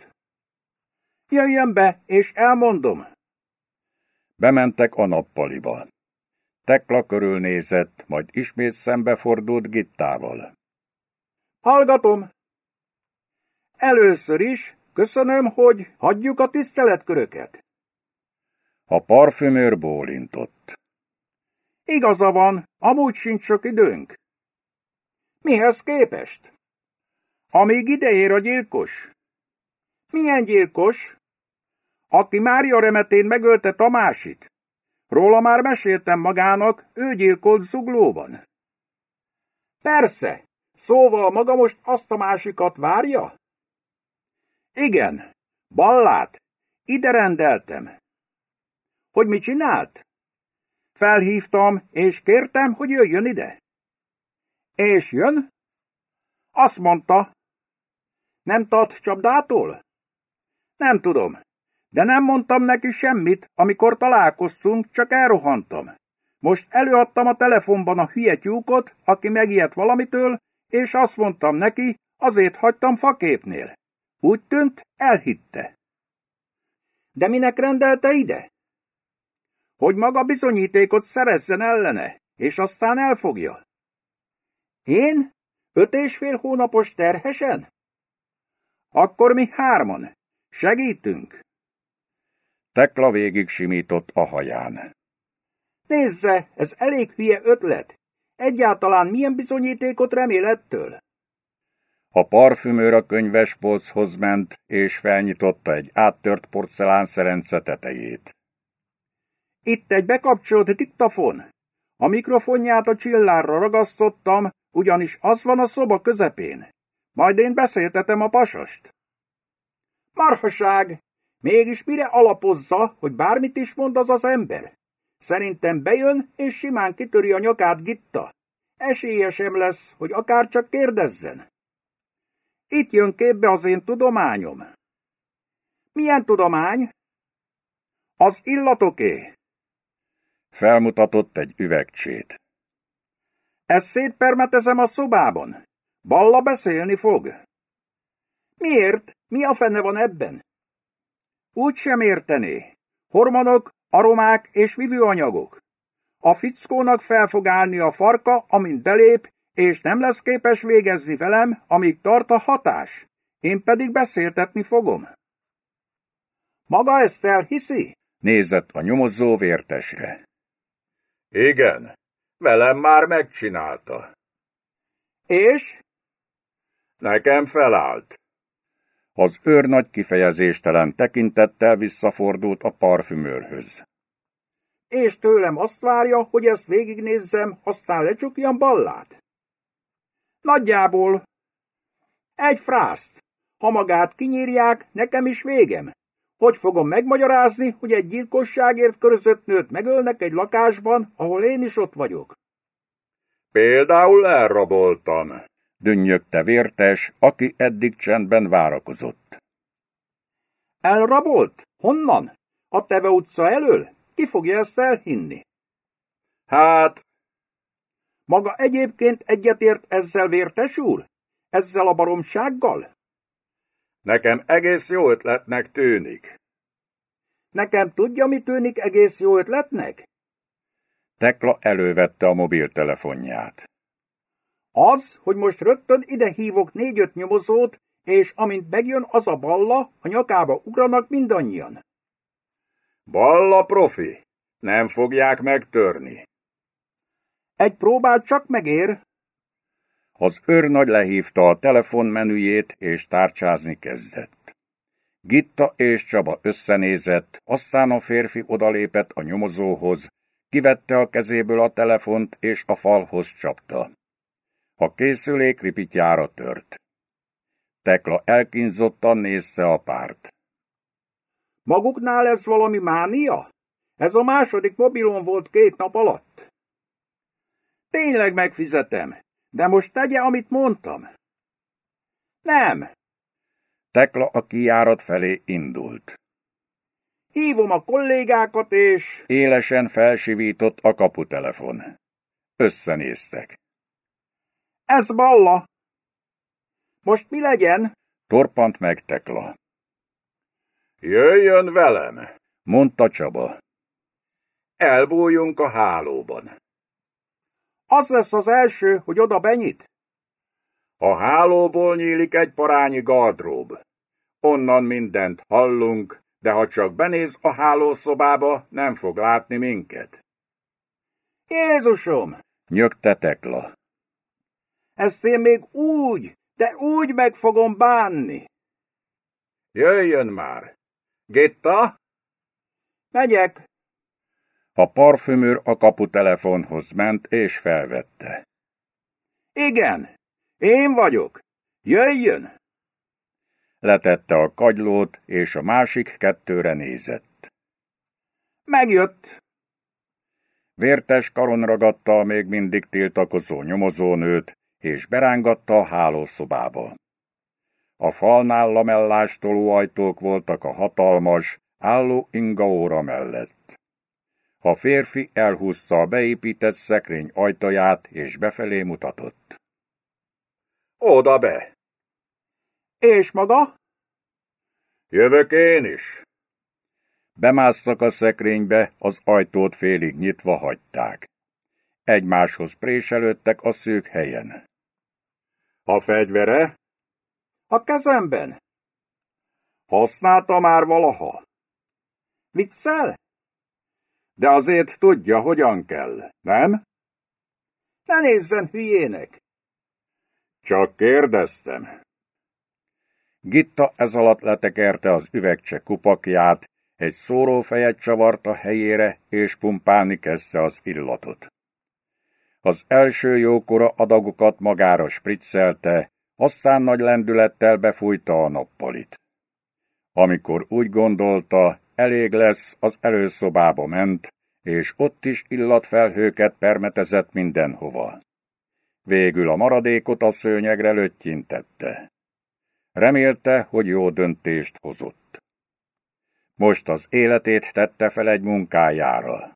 Jöjjön be, és elmondom. Bementek a nappaliba. Tekla körülnézett, majd ismét szembefordult Gittával. Hallgatom. Először is köszönöm, hogy hagyjuk a tiszteletköröket. A parfümőr bólintott. Igaza van, amúgy sincs sok időnk. Mihez képest? Amíg ideér a gyilkos. Milyen gyilkos? Aki Mária remetén megölte Tamásit. Róla már meséltem magának, ő gyilkolt zuglóban. Persze, szóval maga most azt a másikat várja? Igen, ballát, ide rendeltem. Hogy mit csinált? Felhívtam, és kértem, hogy jöjjön ide. És jön? Azt mondta. Nem tart csapdától? Nem tudom. De nem mondtam neki semmit, amikor találkoztunk, csak elrohantam. Most előadtam a telefonban a hülye tyúkot, aki megijedt valamitől, és azt mondtam neki, azért hagytam faképnél. Úgy tűnt, elhitte. De minek rendelte ide? Hogy maga bizonyítékot szerezzen ellene, és aztán elfogja. Én? Öt és fél hónapos terhesen? Akkor mi hárman. Segítünk. Tekla végig simított a haján. Nézze, ez elég hülye ötlet. Egyáltalán milyen bizonyítékot remél ettől? A parfümőr a könyvespolchoz ment, és felnyitotta egy áttört porcelánszerence tetejét. Itt egy bekapcsolt diktafon. A mikrofonját a csillárra ragasztottam, ugyanis az van a szoba közepén. Majd én beszéltetem a pasast. Marhaság! Mégis mire alapozza, hogy bármit is mond az az ember? Szerintem bejön, és simán kitöri a nyakát Gitta. Esélye sem lesz, hogy akár csak kérdezzen. Itt jön képbe az én tudományom. Milyen tudomány? Az illatoké. Felmutatott egy üvegcsét. Ezt szétpermetezem a szobában. Balla beszélni fog. Miért? Mi a fene van ebben? Úgy sem értené. Hormonok, aromák és vívőanyagok. A fickónak fel fog állni a farka, amint belép, és nem lesz képes végezni velem, amíg tart a hatás. Én pedig beszéltetni fogom. Maga ezt elhiszi? Nézett a nyomozó vértesre. Igen, velem már megcsinálta. És? Nekem felállt. Az őr nagy kifejezéstelen tekintettel visszafordult a parfümőrhöz. És tőlem azt várja, hogy ezt végignézzem, aztán lecsukjam ballát? Nagyjából. Egy frászt. Ha magát kinyírják, nekem is végem. Hogy fogom megmagyarázni, hogy egy gyilkosságért körözött nőt megölnek egy lakásban, ahol én is ott vagyok? Például elraboltam, dünnyögte vértes, aki eddig csendben várakozott. Elrabolt? Honnan? A Teve utca elől? Ki fogja ezt elhinni? Hát... Maga egyébként egyetért ezzel, vértes úr? Ezzel a baromsággal? Nekem egész jó ötletnek tűnik. Nekem tudja, mi tűnik egész jó ötletnek? Tekla elővette a mobiltelefonját. Az, hogy most rögtön ide hívok négy-öt nyomozót, és amint megjön az a balla, a nyakába ugranak mindannyian. Balla profi, nem fogják megtörni. Egy próbát csak megér. Az őrnagy lehívta a telefonmenüjét, és tárcsázni kezdett. Gitta és Csaba összenézett, aztán a férfi odalépett a nyomozóhoz, kivette a kezéből a telefont, és a falhoz csapta. A készülék ripitjára tört. Tekla elkínzottan nézte a párt. Maguknál ez valami mánia? Ez a második mobilon volt két nap alatt. Tényleg megfizetem, de most tegye, amit mondtam. Nem. Tekla a kijárat felé indult. Hívom a kollégákat, és... Élesen felsivított a kaputelefon. Összenéztek. Ez Balla! Most mi legyen? Torpant meg Tekla. Jöjjön velem, mondta Csaba. Elbújjunk a hálóban. Az lesz az első, hogy oda benyit? A hálóból nyílik egy parányi gardrób. Onnan mindent hallunk, de ha csak benéz a hálószobába, nem fog látni minket. Jézusom! nyögte Tekla. Ezt én még úgy, de úgy meg fogom bánni. Jöjjön már! Gitta? Megyek. A parfümőr a kaputelefonhoz ment és felvette. Igen, én vagyok. Jöjjön! Letette a kagylót, és a másik kettőre nézett. Megjött. Vértes karon ragadta a még mindig tiltakozó nyomozónőt, és berángatta a hálószobába. A falnál lamellás tolóajtók voltak a hatalmas, álló ingaóra mellett. A férfi elhúzta a beépített szekrény ajtaját, és befelé mutatott. Oda be! És maga? Jövök én is. Bemásztak a szekrénybe, az ajtót félig nyitva hagyták. Egymáshoz préselődtek a szűk helyen. A fegyvere? A kezemben. Használta már valaha? Viccel? De azért tudja, hogyan kell, nem? Ne nézzen hülyének! Csak kérdeztem. Gitta ez alatt letekerte az üvegcse kupakját, egy szórófejet csavart a helyére, és pumpálni kezdte az illatot. Az első jókora adagokat magára spriccelte, aztán nagy lendülettel befújta a nappalit. Amikor úgy gondolta, elég lesz, az előszobába ment, és ott is illatfelhőket permetezett mindenhova. Végül a maradékot a szőnyegre löttyintette. Remélte, hogy jó döntést hozott. Most az életét tette fel egy munkájára.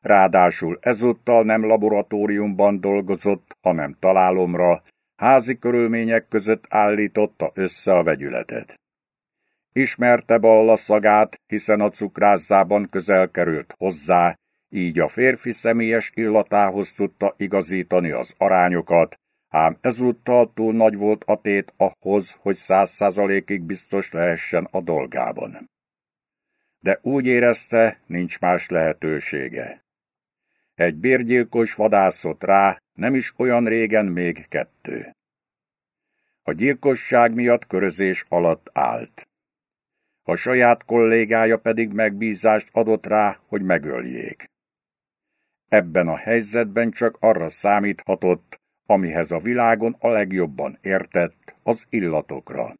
Ráadásul ezúttal nem laboratóriumban dolgozott, hanem találomra, házi körülmények között állította össze a vegyületet. Ismerte Balla szagát, hiszen a cukrászában közel került hozzá, így a férfi személyes illatához tudta igazítani az arányokat, ám ezúttal túl nagy volt a tét ahhoz, hogy száz százalékig biztos lehessen a dolgában. De úgy érezte, nincs más lehetősége. Egy bérgyilkos vadászott rá, nem is olyan régen még kettő. A gyilkosság miatt körözés alatt állt. A saját kollégája pedig megbízást adott rá, hogy megöljék. Ebben a helyzetben csak arra számíthatott, amihez a világon a legjobban értett, az illatokra.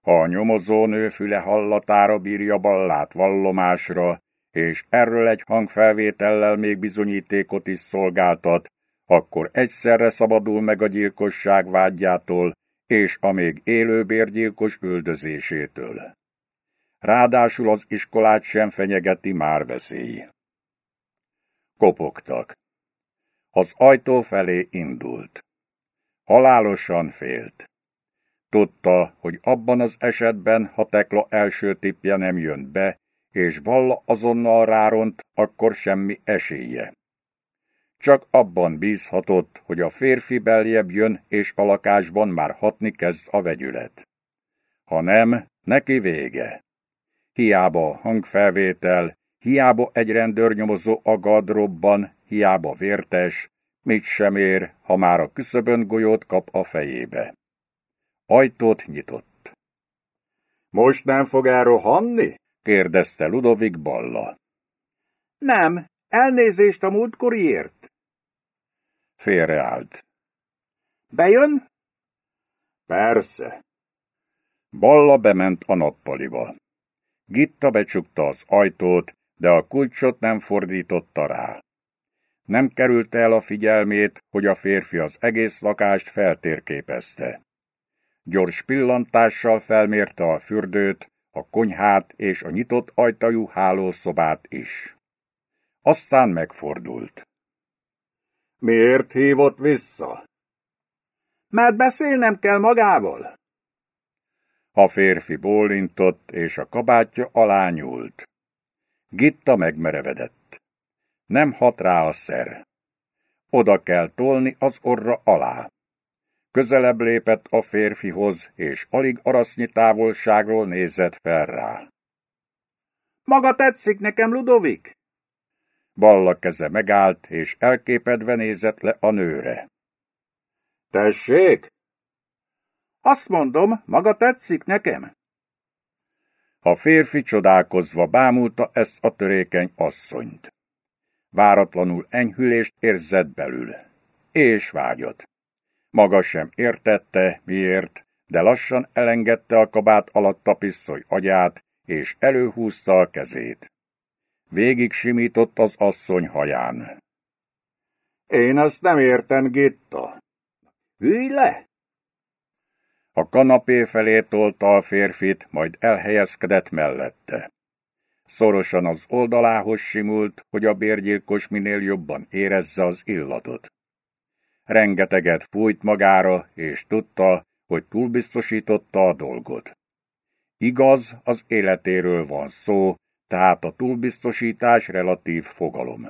A nyomozónő füle hallatára bírja ballát vallomásra, és erről egy hangfelvétellel még bizonyítékot is szolgáltat, akkor egyszerre szabadul meg a gyilkosság vágyától és a még élő bérgyilkos üldözésétől. Ráadásul az iskolát sem fenyegeti már veszély. Kopogtak. Az ajtó felé indult. Halálosan félt. Tudta, hogy abban az esetben, ha Tekla első tipje nem jön be, és Balla azonnal ráront, akkor semmi esélye. Csak abban bízhatott, hogy a férfi beljebb jön, és a lakásban már hatni kezd a vegyület. Ha nem, neki vége. Hiába a hangfelvétel, hiába egy rendőrnyomozó a gadrobban, hiába vértes, mit sem ér, ha már a küszöbön golyót kap a fejébe. Ajtót nyitott. Most nem fog elrohanni? kérdezte Ludovik Balla. Nem, elnézést a múltkoriért. Félreállt. Bejön? Persze. Balla bement a nappaliba. Gitta becsukta az ajtót, de a kulcsot nem fordította rá. Nem került el a figyelmét, hogy a férfi az egész lakást feltérképezte. Gyors pillantással felmérte a fürdőt, a konyhát és a nyitott ajtajú hálószobát is. Aztán megfordult. Miért hívott vissza? Mert beszélnem kell magával. A férfi bólintott, és a kabátja alá nyúlt. Gitta megmerevedett. Nem hat rá a szer. Oda kell tolni az orra alá. Közelebb lépett a férfihoz, és alig arasznyi távolságról nézett fel rá. Maga tetszik nekem, Ludovik? Balla keze megállt, és elképedve nézett le a nőre. Tessék? Azt mondom, maga tetszik nekem? A férfi csodálkozva bámulta ezt a törékeny asszonyt. Váratlanul enyhülést érzett belül, és vágyott. Maga sem értette, miért, de lassan elengedte a kabát alatt a pisztoly agyát, és előhúzta a kezét. Végig simított az asszony haján. Én ezt nem értem, Gitta. Ülj le! A kanapé felé tolta a férfit, majd elhelyezkedett mellette. Szorosan az oldalához simult, hogy a bérgyilkos minél jobban érezze az illatot. Rengeteget fújt magára, és tudta, hogy túlbiztosította a dolgot. Igaz, az életéről van szó, tehát a túlbiztosítás relatív fogalom.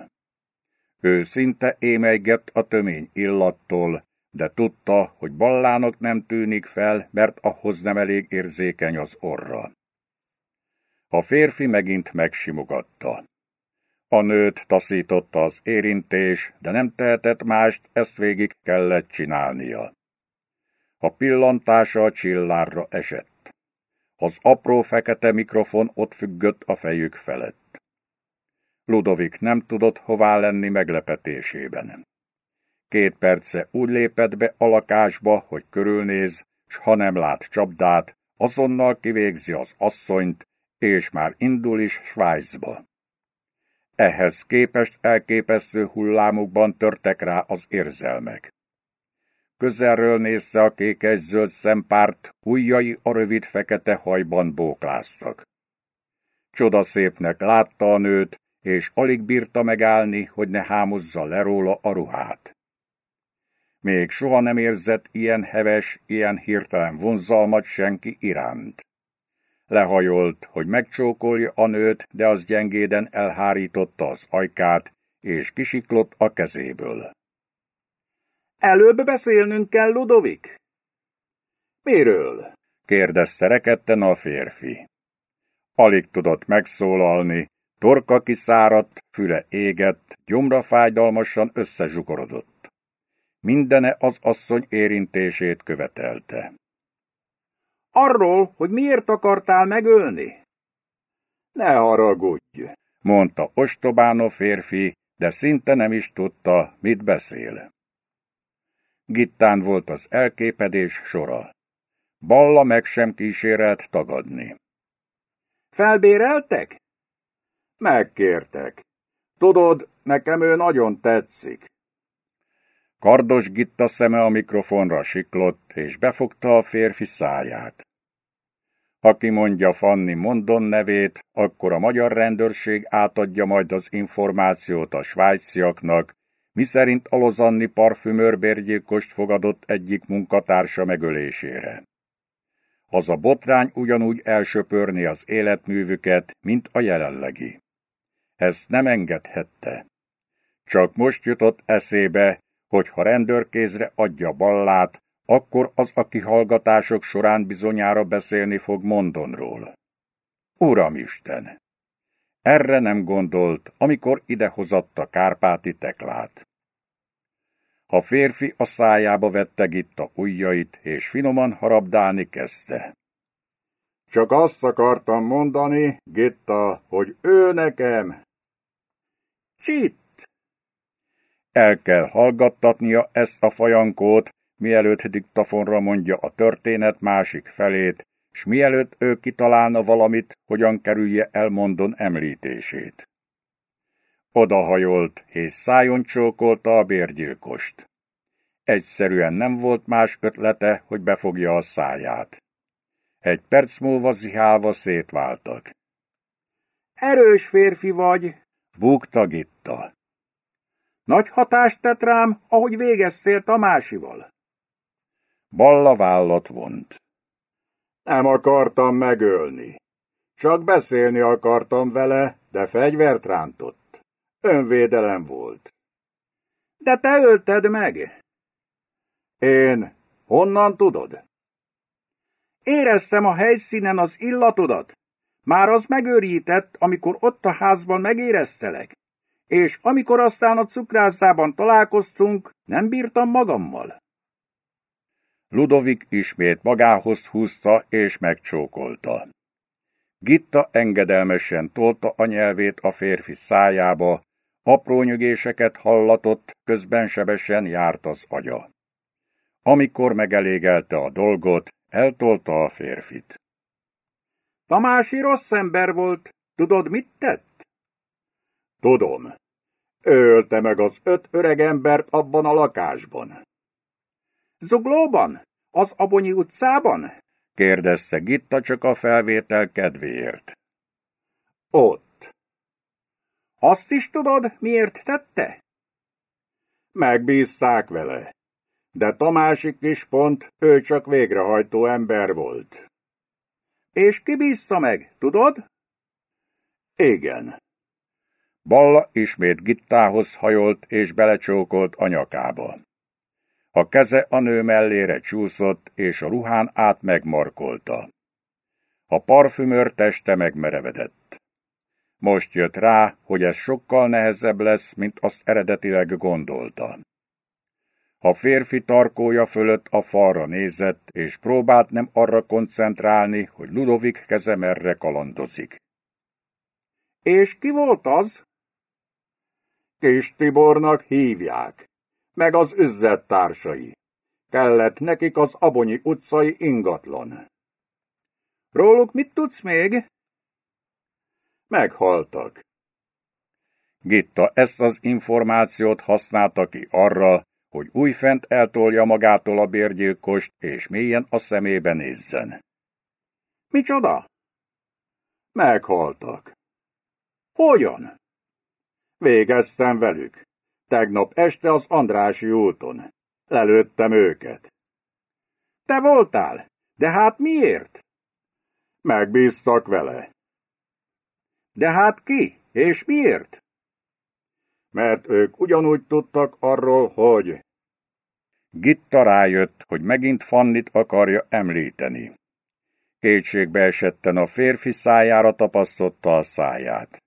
Ő szinte émelygett a tömény illattól, de tudta, hogy ballának nem tűnik fel, mert ahhoz nem elég érzékeny az orra. A férfi megint megsimogatta. A nőt taszította az érintés, de nem tehetett mást, ezt végig kellett csinálnia. A pillantása a csillárra esett. Az apró fekete mikrofon ott függött a fejük felett. Ludovik nem tudott hová lenni meglepetésében. Két perce úgy lépett be a lakásba, hogy körülnéz, s ha nem lát csapdát, azonnal kivégzi az asszonyt, és már indul is Svájcba. Ehhez képest elképesztő hullámokban törtek rá az érzelmek. Közelről nézze a kékes-zöld szempárt, ujjai a rövid fekete hajban bókláztak. Csodaszépnek látta a nőt, és alig bírta megállni, hogy ne hámozza le róla a ruhát. Még soha nem érzett ilyen heves, ilyen hirtelen vonzalmat senki iránt. Lehajolt, hogy megcsókolja a nőt, de az gyengéden elhárította az ajkát, és kisiklott a kezéből. Előbb beszélnünk kell, Ludovik? Miről? kérdezte rekedten a férfi. Alig tudott megszólalni, torka kiszáradt, füle égett, gyomra fájdalmasan összezsugorodott. Mindene az asszony érintését követelte. Arról, hogy miért akartál megölni? Ne haragudj, mondta ostobán a férfi, de szinte nem is tudta, mit beszél. Gittán volt az elképedés sora. Balla meg sem kísérelt tagadni. Felbéreltek? Megkértek. Tudod, nekem ő nagyon tetszik. Kardos Gitta szeme a mikrofonra siklott, és befogta a férfi száját. Ha kimondja Fanni Mondon nevét, akkor a magyar rendőrség átadja majd az információt a svájciaknak, miszerint a lozanni parfümőrbérgyilkost fogadott egyik munkatársa megölésére. Az a botrány ugyanúgy elsöpörni az életművüket, mint a jelenlegi. Ezt nem engedhette. Csak most jutott eszébe, hogy ha rendőrkézre adja ballát, akkor az a kihallgatások során bizonyára beszélni fog Mondonról. Uramisten! Erre nem gondolt, amikor idehozatta Kárpáti teklát. A férfi a szájába vette Gitta ujjait, és finoman harabdálni kezdte. Csak azt akartam mondani, Gitta, hogy ő nekem. Csit! El kell hallgattatnia ezt a fajankót, mielőtt diktafonra mondja a történet másik felét, s mielőtt ő kitalálna valamit, hogyan kerülje el Mondon említését. Odahajolt, és szájon csókolta a bérgyilkost. Egyszerűen nem volt más ötlete, hogy befogja a száját. Egy perc múlva zihálva szétváltak. Erős férfi vagy, búgta Gitta. Nagy hatást tett rám, ahogy végeztél Tamásival. Balla vállat vont. Nem akartam megölni. Csak beszélni akartam vele, de fegyvert rántott. Önvédelem volt. De te ölted meg. Én? Honnan tudod? Éreztem a helyszínen az illatodat. Már az megőrített, amikor ott a házban megéreztelek. És amikor aztán a cukrászában találkoztunk, nem bírtam magammal. Ludovik ismét magához húzta és megcsókolta. Gitta engedelmesen tolta a nyelvét a férfi szájába, apró nyögéseket hallatott, közben sebesen járt az agya. Amikor megelégelte a dolgot, eltolta a férfit. Tamási rossz ember volt, tudod, mit tett? Tudom. Ő ölte meg az öt öreg embert abban a lakásban. Zuglóban? Az Abonyi utcában? kérdezte Gitta csak a felvétel kedvéért. Ott. Azt is tudod, miért tette? Megbízták vele. De Tamási kis pont, ő csak végrehajtó ember volt. És ki bízta meg, tudod? Igen. Balla ismét Gittához hajolt és belecsókolt a nyakába. A keze a nő mellére csúszott, és a ruhán át megmarkolta. A parfümőr teste megmerevedett. Most jött rá, hogy ez sokkal nehezebb lesz, mint azt eredetileg gondolta. A férfi tarkója fölött a falra nézett, és próbált nem arra koncentrálni, hogy Ludovik keze merre kalandozik. És ki volt az? Kis Tibornak hívják meg az társai. Kellett nekik az Abonyi utcai ingatlan. Róluk mit tudsz még? Meghaltak. Gitta ezt az információt használta ki arra, hogy újfent eltolja magától a bérgyilkost, és mélyen a szemébe nézzen. Micsoda? Meghaltak. Hogyan? Végeztem velük. Tegnap este az Andrási úton. Lelőttem őket. Te voltál? De hát miért? Megbíztak vele. De hát ki? És miért? Mert ők ugyanúgy tudtak arról, hogy... Gitta rájött, hogy megint Fannit akarja említeni. Kétségbe esetten a férfi szájára tapasztotta a száját.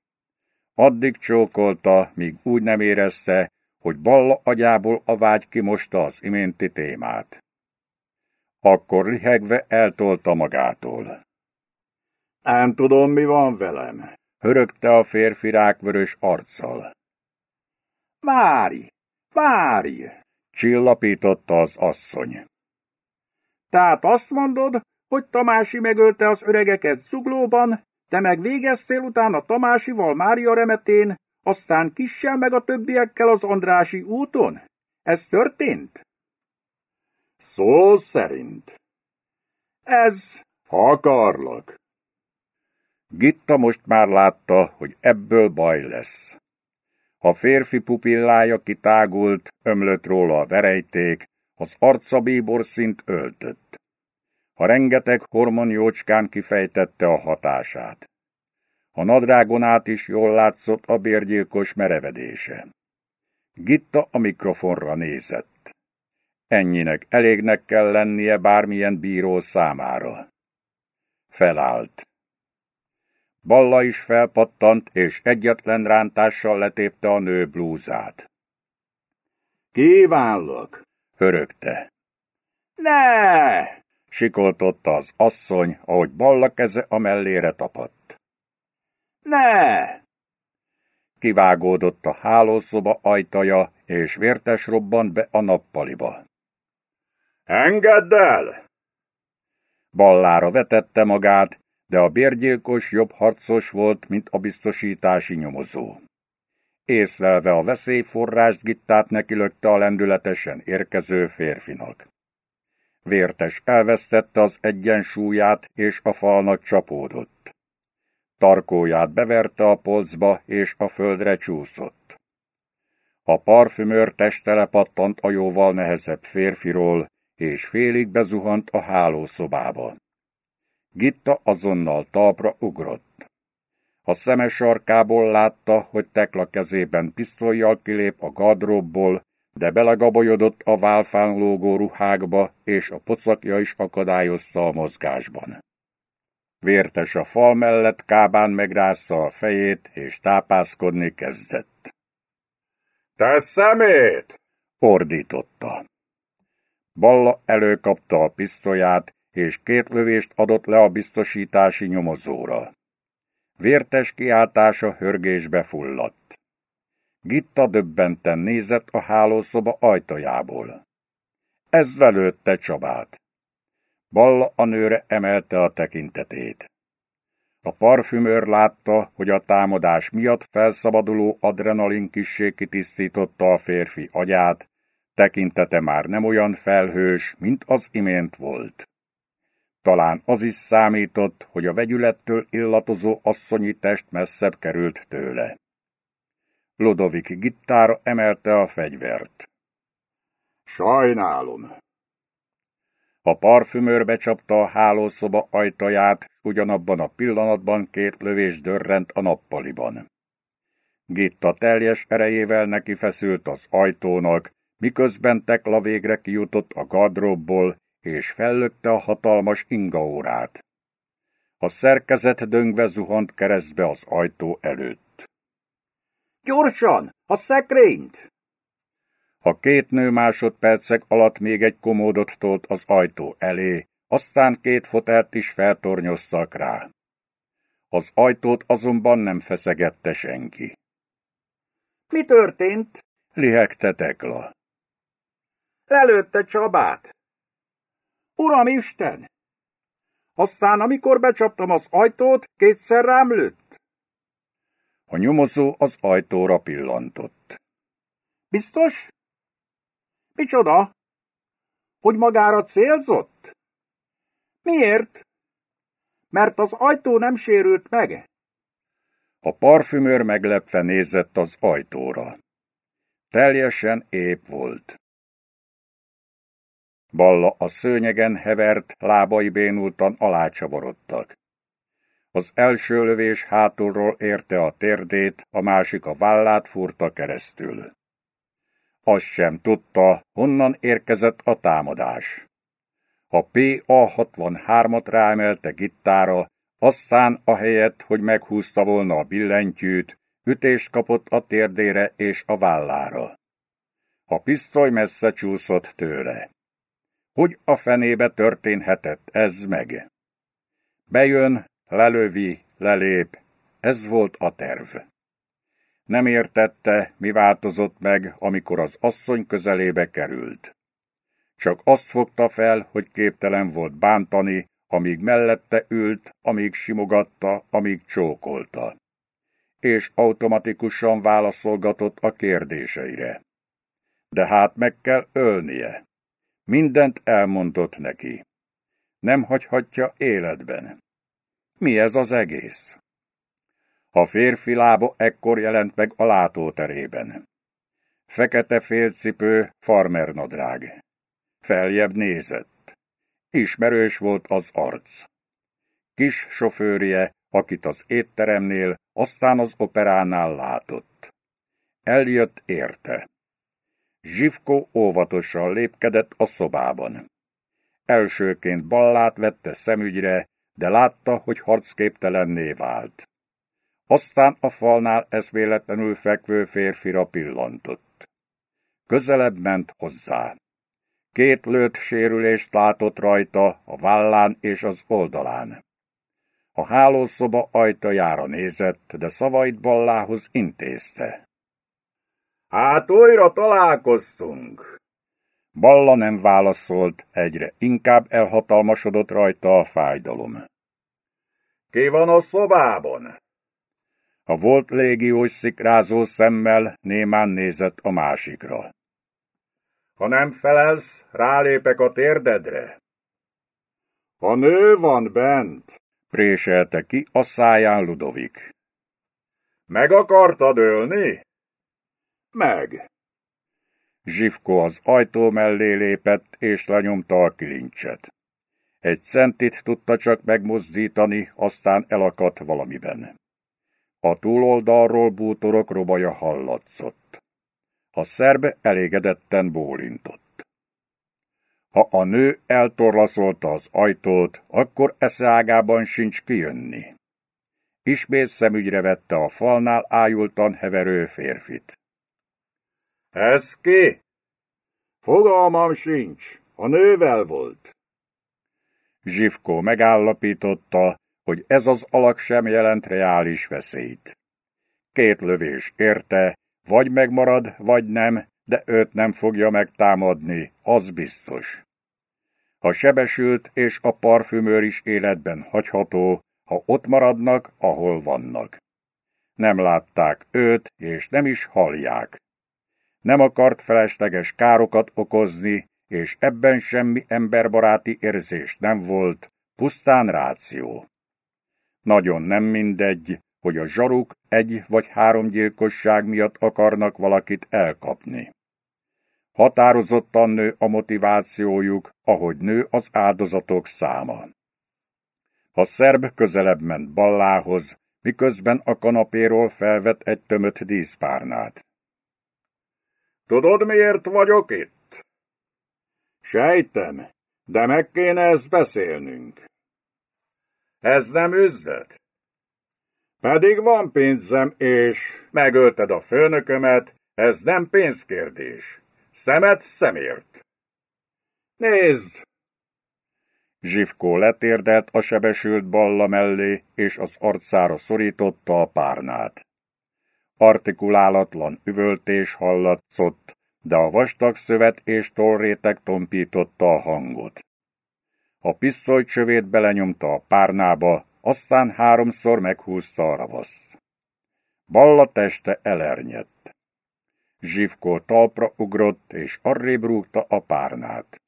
Addig csókolta, míg úgy nem érezte, hogy Balla agyából a vágy kimosta az iménti témát. Akkor lihegve eltolta magától. Nem tudom, mi van velem, hörögte a férfi rákvörös arccal. Várj, várj, csillapította az asszony. Tehát azt mondod, hogy Tamási megölte az öregeket zuglóban, te meg végeztél utána Tamásival Mária remetén, aztán kissel meg a többiekkel az Andrási úton? Ez történt? Szó szerint. Ez... Ha akarlak. Gitta most már látta, hogy ebből baj lesz. A férfi pupillája kitágult, ömlött róla a verejték, az arca szint öltött. A rengeteg hormonjócskán kifejtette a hatását. A nadrágon át is jól látszott a bérgyilkos merevedése. Gitta a mikrofonra nézett. Ennyinek elégnek kell lennie bármilyen bíró számára. Felállt. Balla is felpattant, és egyetlen rántással letépte a nő blúzát. Kívánlak! Hörögte. Ne! Sikoltotta az asszony, ahogy Balla keze a mellére tapadt. Ne! Kivágódott a hálószoba ajtaja, és vértes robbant be a nappaliba. Engedd el! Ballára vetette magát, de a bérgyilkos jobb harcos volt, mint a biztosítási nyomozó. Észlelve a veszélyforrást gittát nekilökte a lendületesen érkező férfinak. Vértes elvesztette az egyensúlyát, és a falnak csapódott. Tarkóját beverte a polcba, és a földre csúszott. A parfümőr testele pattant a jóval nehezebb férfiról, és félig bezuhant a hálószobába. Gitta azonnal talpra ugrott. A szeme sarkából látta, hogy Tekla kezében pisztolyjal kilép a gardróbból, de belegabolyodott a válfán lógó ruhákba, és a pocakja is akadályozza a mozgásban. Vértes a fal mellett kábán megrázza a fejét, és tápászkodni kezdett. – Te szemét! – ordította. Balla előkapta a pisztolyát, és két lövést adott le a biztosítási nyomozóra. Vértes kiáltása hörgésbe fulladt. Gitta döbbenten nézett a hálószoba ajtajából. Ez velőtte Csabát. Balla a nőre emelte a tekintetét. A parfümőr látta, hogy a támadás miatt felszabaduló adrenalin kissé kitisztította a férfi agyát, tekintete már nem olyan felhős, mint az imént volt. Talán az is számított, hogy a vegyülettől illatozó asszonyi test messzebb került tőle. Lodovik gittára emelte a fegyvert. Sajnálom. A parfümőr becsapta a hálószoba ajtaját, ugyanabban a pillanatban két lövés dörrent a nappaliban. Gitta teljes erejével neki feszült az ajtónak, miközben Tekla végre kijutott a gardróbból, és fellökte a hatalmas ingaórát. A szerkezet döngve zuhant keresztbe az ajtó előtt. Gyorsan! A szekrényt! A két nő másodpercek alatt még egy komódot tolt az ajtó elé, aztán két fotelt is feltornyoztak rá. Az ajtót azonban nem feszegette senki. Mi történt? Lihegte Tekla. Lelőtte Csabát. Uram Isten! Aztán, amikor becsaptam az ajtót, kétszer rám lőtt. A nyomozó az ajtóra pillantott. Biztos? Micsoda? Hogy magára célzott? Miért? Mert az ajtó nem sérült meg. A parfümőr meglepve nézett az ajtóra. Teljesen ép volt. Balla a szőnyegen hevert, lábai bénultan alácsavarodtak. Az első lövés hátulról érte a térdét, a másik a vállát furta keresztül. Azt sem tudta, honnan érkezett a támadás. A PA-63-at ráemelte gittára, aztán a helyet, hogy meghúzta volna a billentyűt, ütést kapott a térdére és a vállára. A pisztoly messze csúszott tőle. Hogy a fenébe történhetett ez meg? Bejön, lelövi, lelép. Ez volt a terv. Nem értette, mi változott meg, amikor az asszony közelébe került. Csak azt fogta fel, hogy képtelen volt bántani, amíg mellette ült, amíg simogatta, amíg csókolta. És automatikusan válaszolgatott a kérdéseire de hát meg kell ölnie. Mindent elmondott neki. Nem hagyhatja életben. Mi ez az egész? A férfi lába ekkor jelent meg a látóterében. Fekete félcipő, farmernadrág. Feljebb nézett. Ismerős volt az arc. Kis sofőrje, akit az étteremnél, aztán az operánál látott. Eljött érte. Zsivko óvatosan lépkedett a szobában. Elsőként ballát vette szemügyre, de látta, hogy harcképtelenné vált. Aztán a falnál eszméletlenül fekvő férfira pillantott. Közelebb ment hozzá. Két lőtt sérülést látott rajta, a vállán és az oldalán. A hálószoba ajtajára nézett, de szavait ballához intézte. Hát újra találkoztunk. Balla nem válaszolt, egyre inkább elhatalmasodott rajta a fájdalom. Ki van a szobában? A volt légiós szikrázó szemmel némán nézett a másikra. Ha nem felelsz, rálépek a térdedre. A nő van bent, préselte ki a száján Ludovik. Meg akartad ölni? Meg. Zsivko az ajtó mellé lépett, és lenyomta a kilincset. Egy centit tudta csak megmozdítani, aztán elakadt valamiben. A túloldalról bútorok robaja hallatszott. A szerb elégedetten bólintott. Ha a nő eltorlaszolta az ajtót, akkor eszeágában sincs kijönni. Ismét szemügyre vette a falnál ájultan heverő férfit. Ez ki? Fogalmam sincs, a nővel volt. Zsivko megállapította, hogy ez az alak sem jelent reális veszélyt. Két lövés érte, vagy megmarad, vagy nem, de őt nem fogja megtámadni, az biztos. A sebesült és a parfümőr is életben hagyható, ha ott maradnak, ahol vannak. Nem látták őt, és nem is hallják. Nem akart felesleges károkat okozni, és ebben semmi emberbaráti érzés nem volt, pusztán ráció. Nagyon nem mindegy, hogy a zsaruk egy vagy három gyilkosság miatt akarnak valakit elkapni. Határozottan nő a motivációjuk, ahogy nő az áldozatok száma. A szerb közelebb ment ballához, miközben a kanapéról felvett egy tömött díszpárnát. Tudod, miért vagyok itt? Sejtem, de meg kéne ezt beszélnünk. Ez nem üzlet. Pedig van pénzem, és megölted a főnökömet, ez nem pénzkérdés. Szemet szemért. Nézd! Zsivkó letérdelt a sebesült balla mellé, és az arcára szorította a párnát. Artikulálatlan üvöltés hallatszott, de a vastag szövet és tollrétek tompította a hangot. A pisztoly csövét belenyomta a párnába, aztán háromszor meghúzta a ravaszt. Balla teste elernyett. Zsivkó talpra ugrott, és arrébb rúgta a párnát.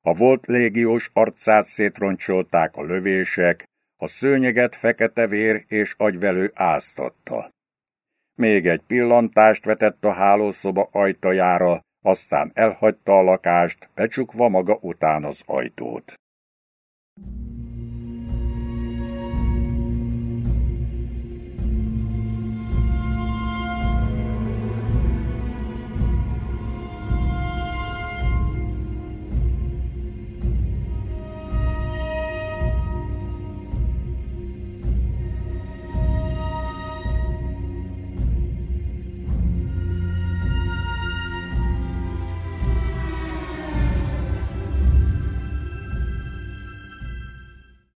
A volt légiós arcát szétroncsolták a lövések, a szőnyeget fekete vér és agyvelő áztatta még egy pillantást vetett a hálószoba ajtajára, aztán elhagyta a lakást, becsukva maga után az ajtót.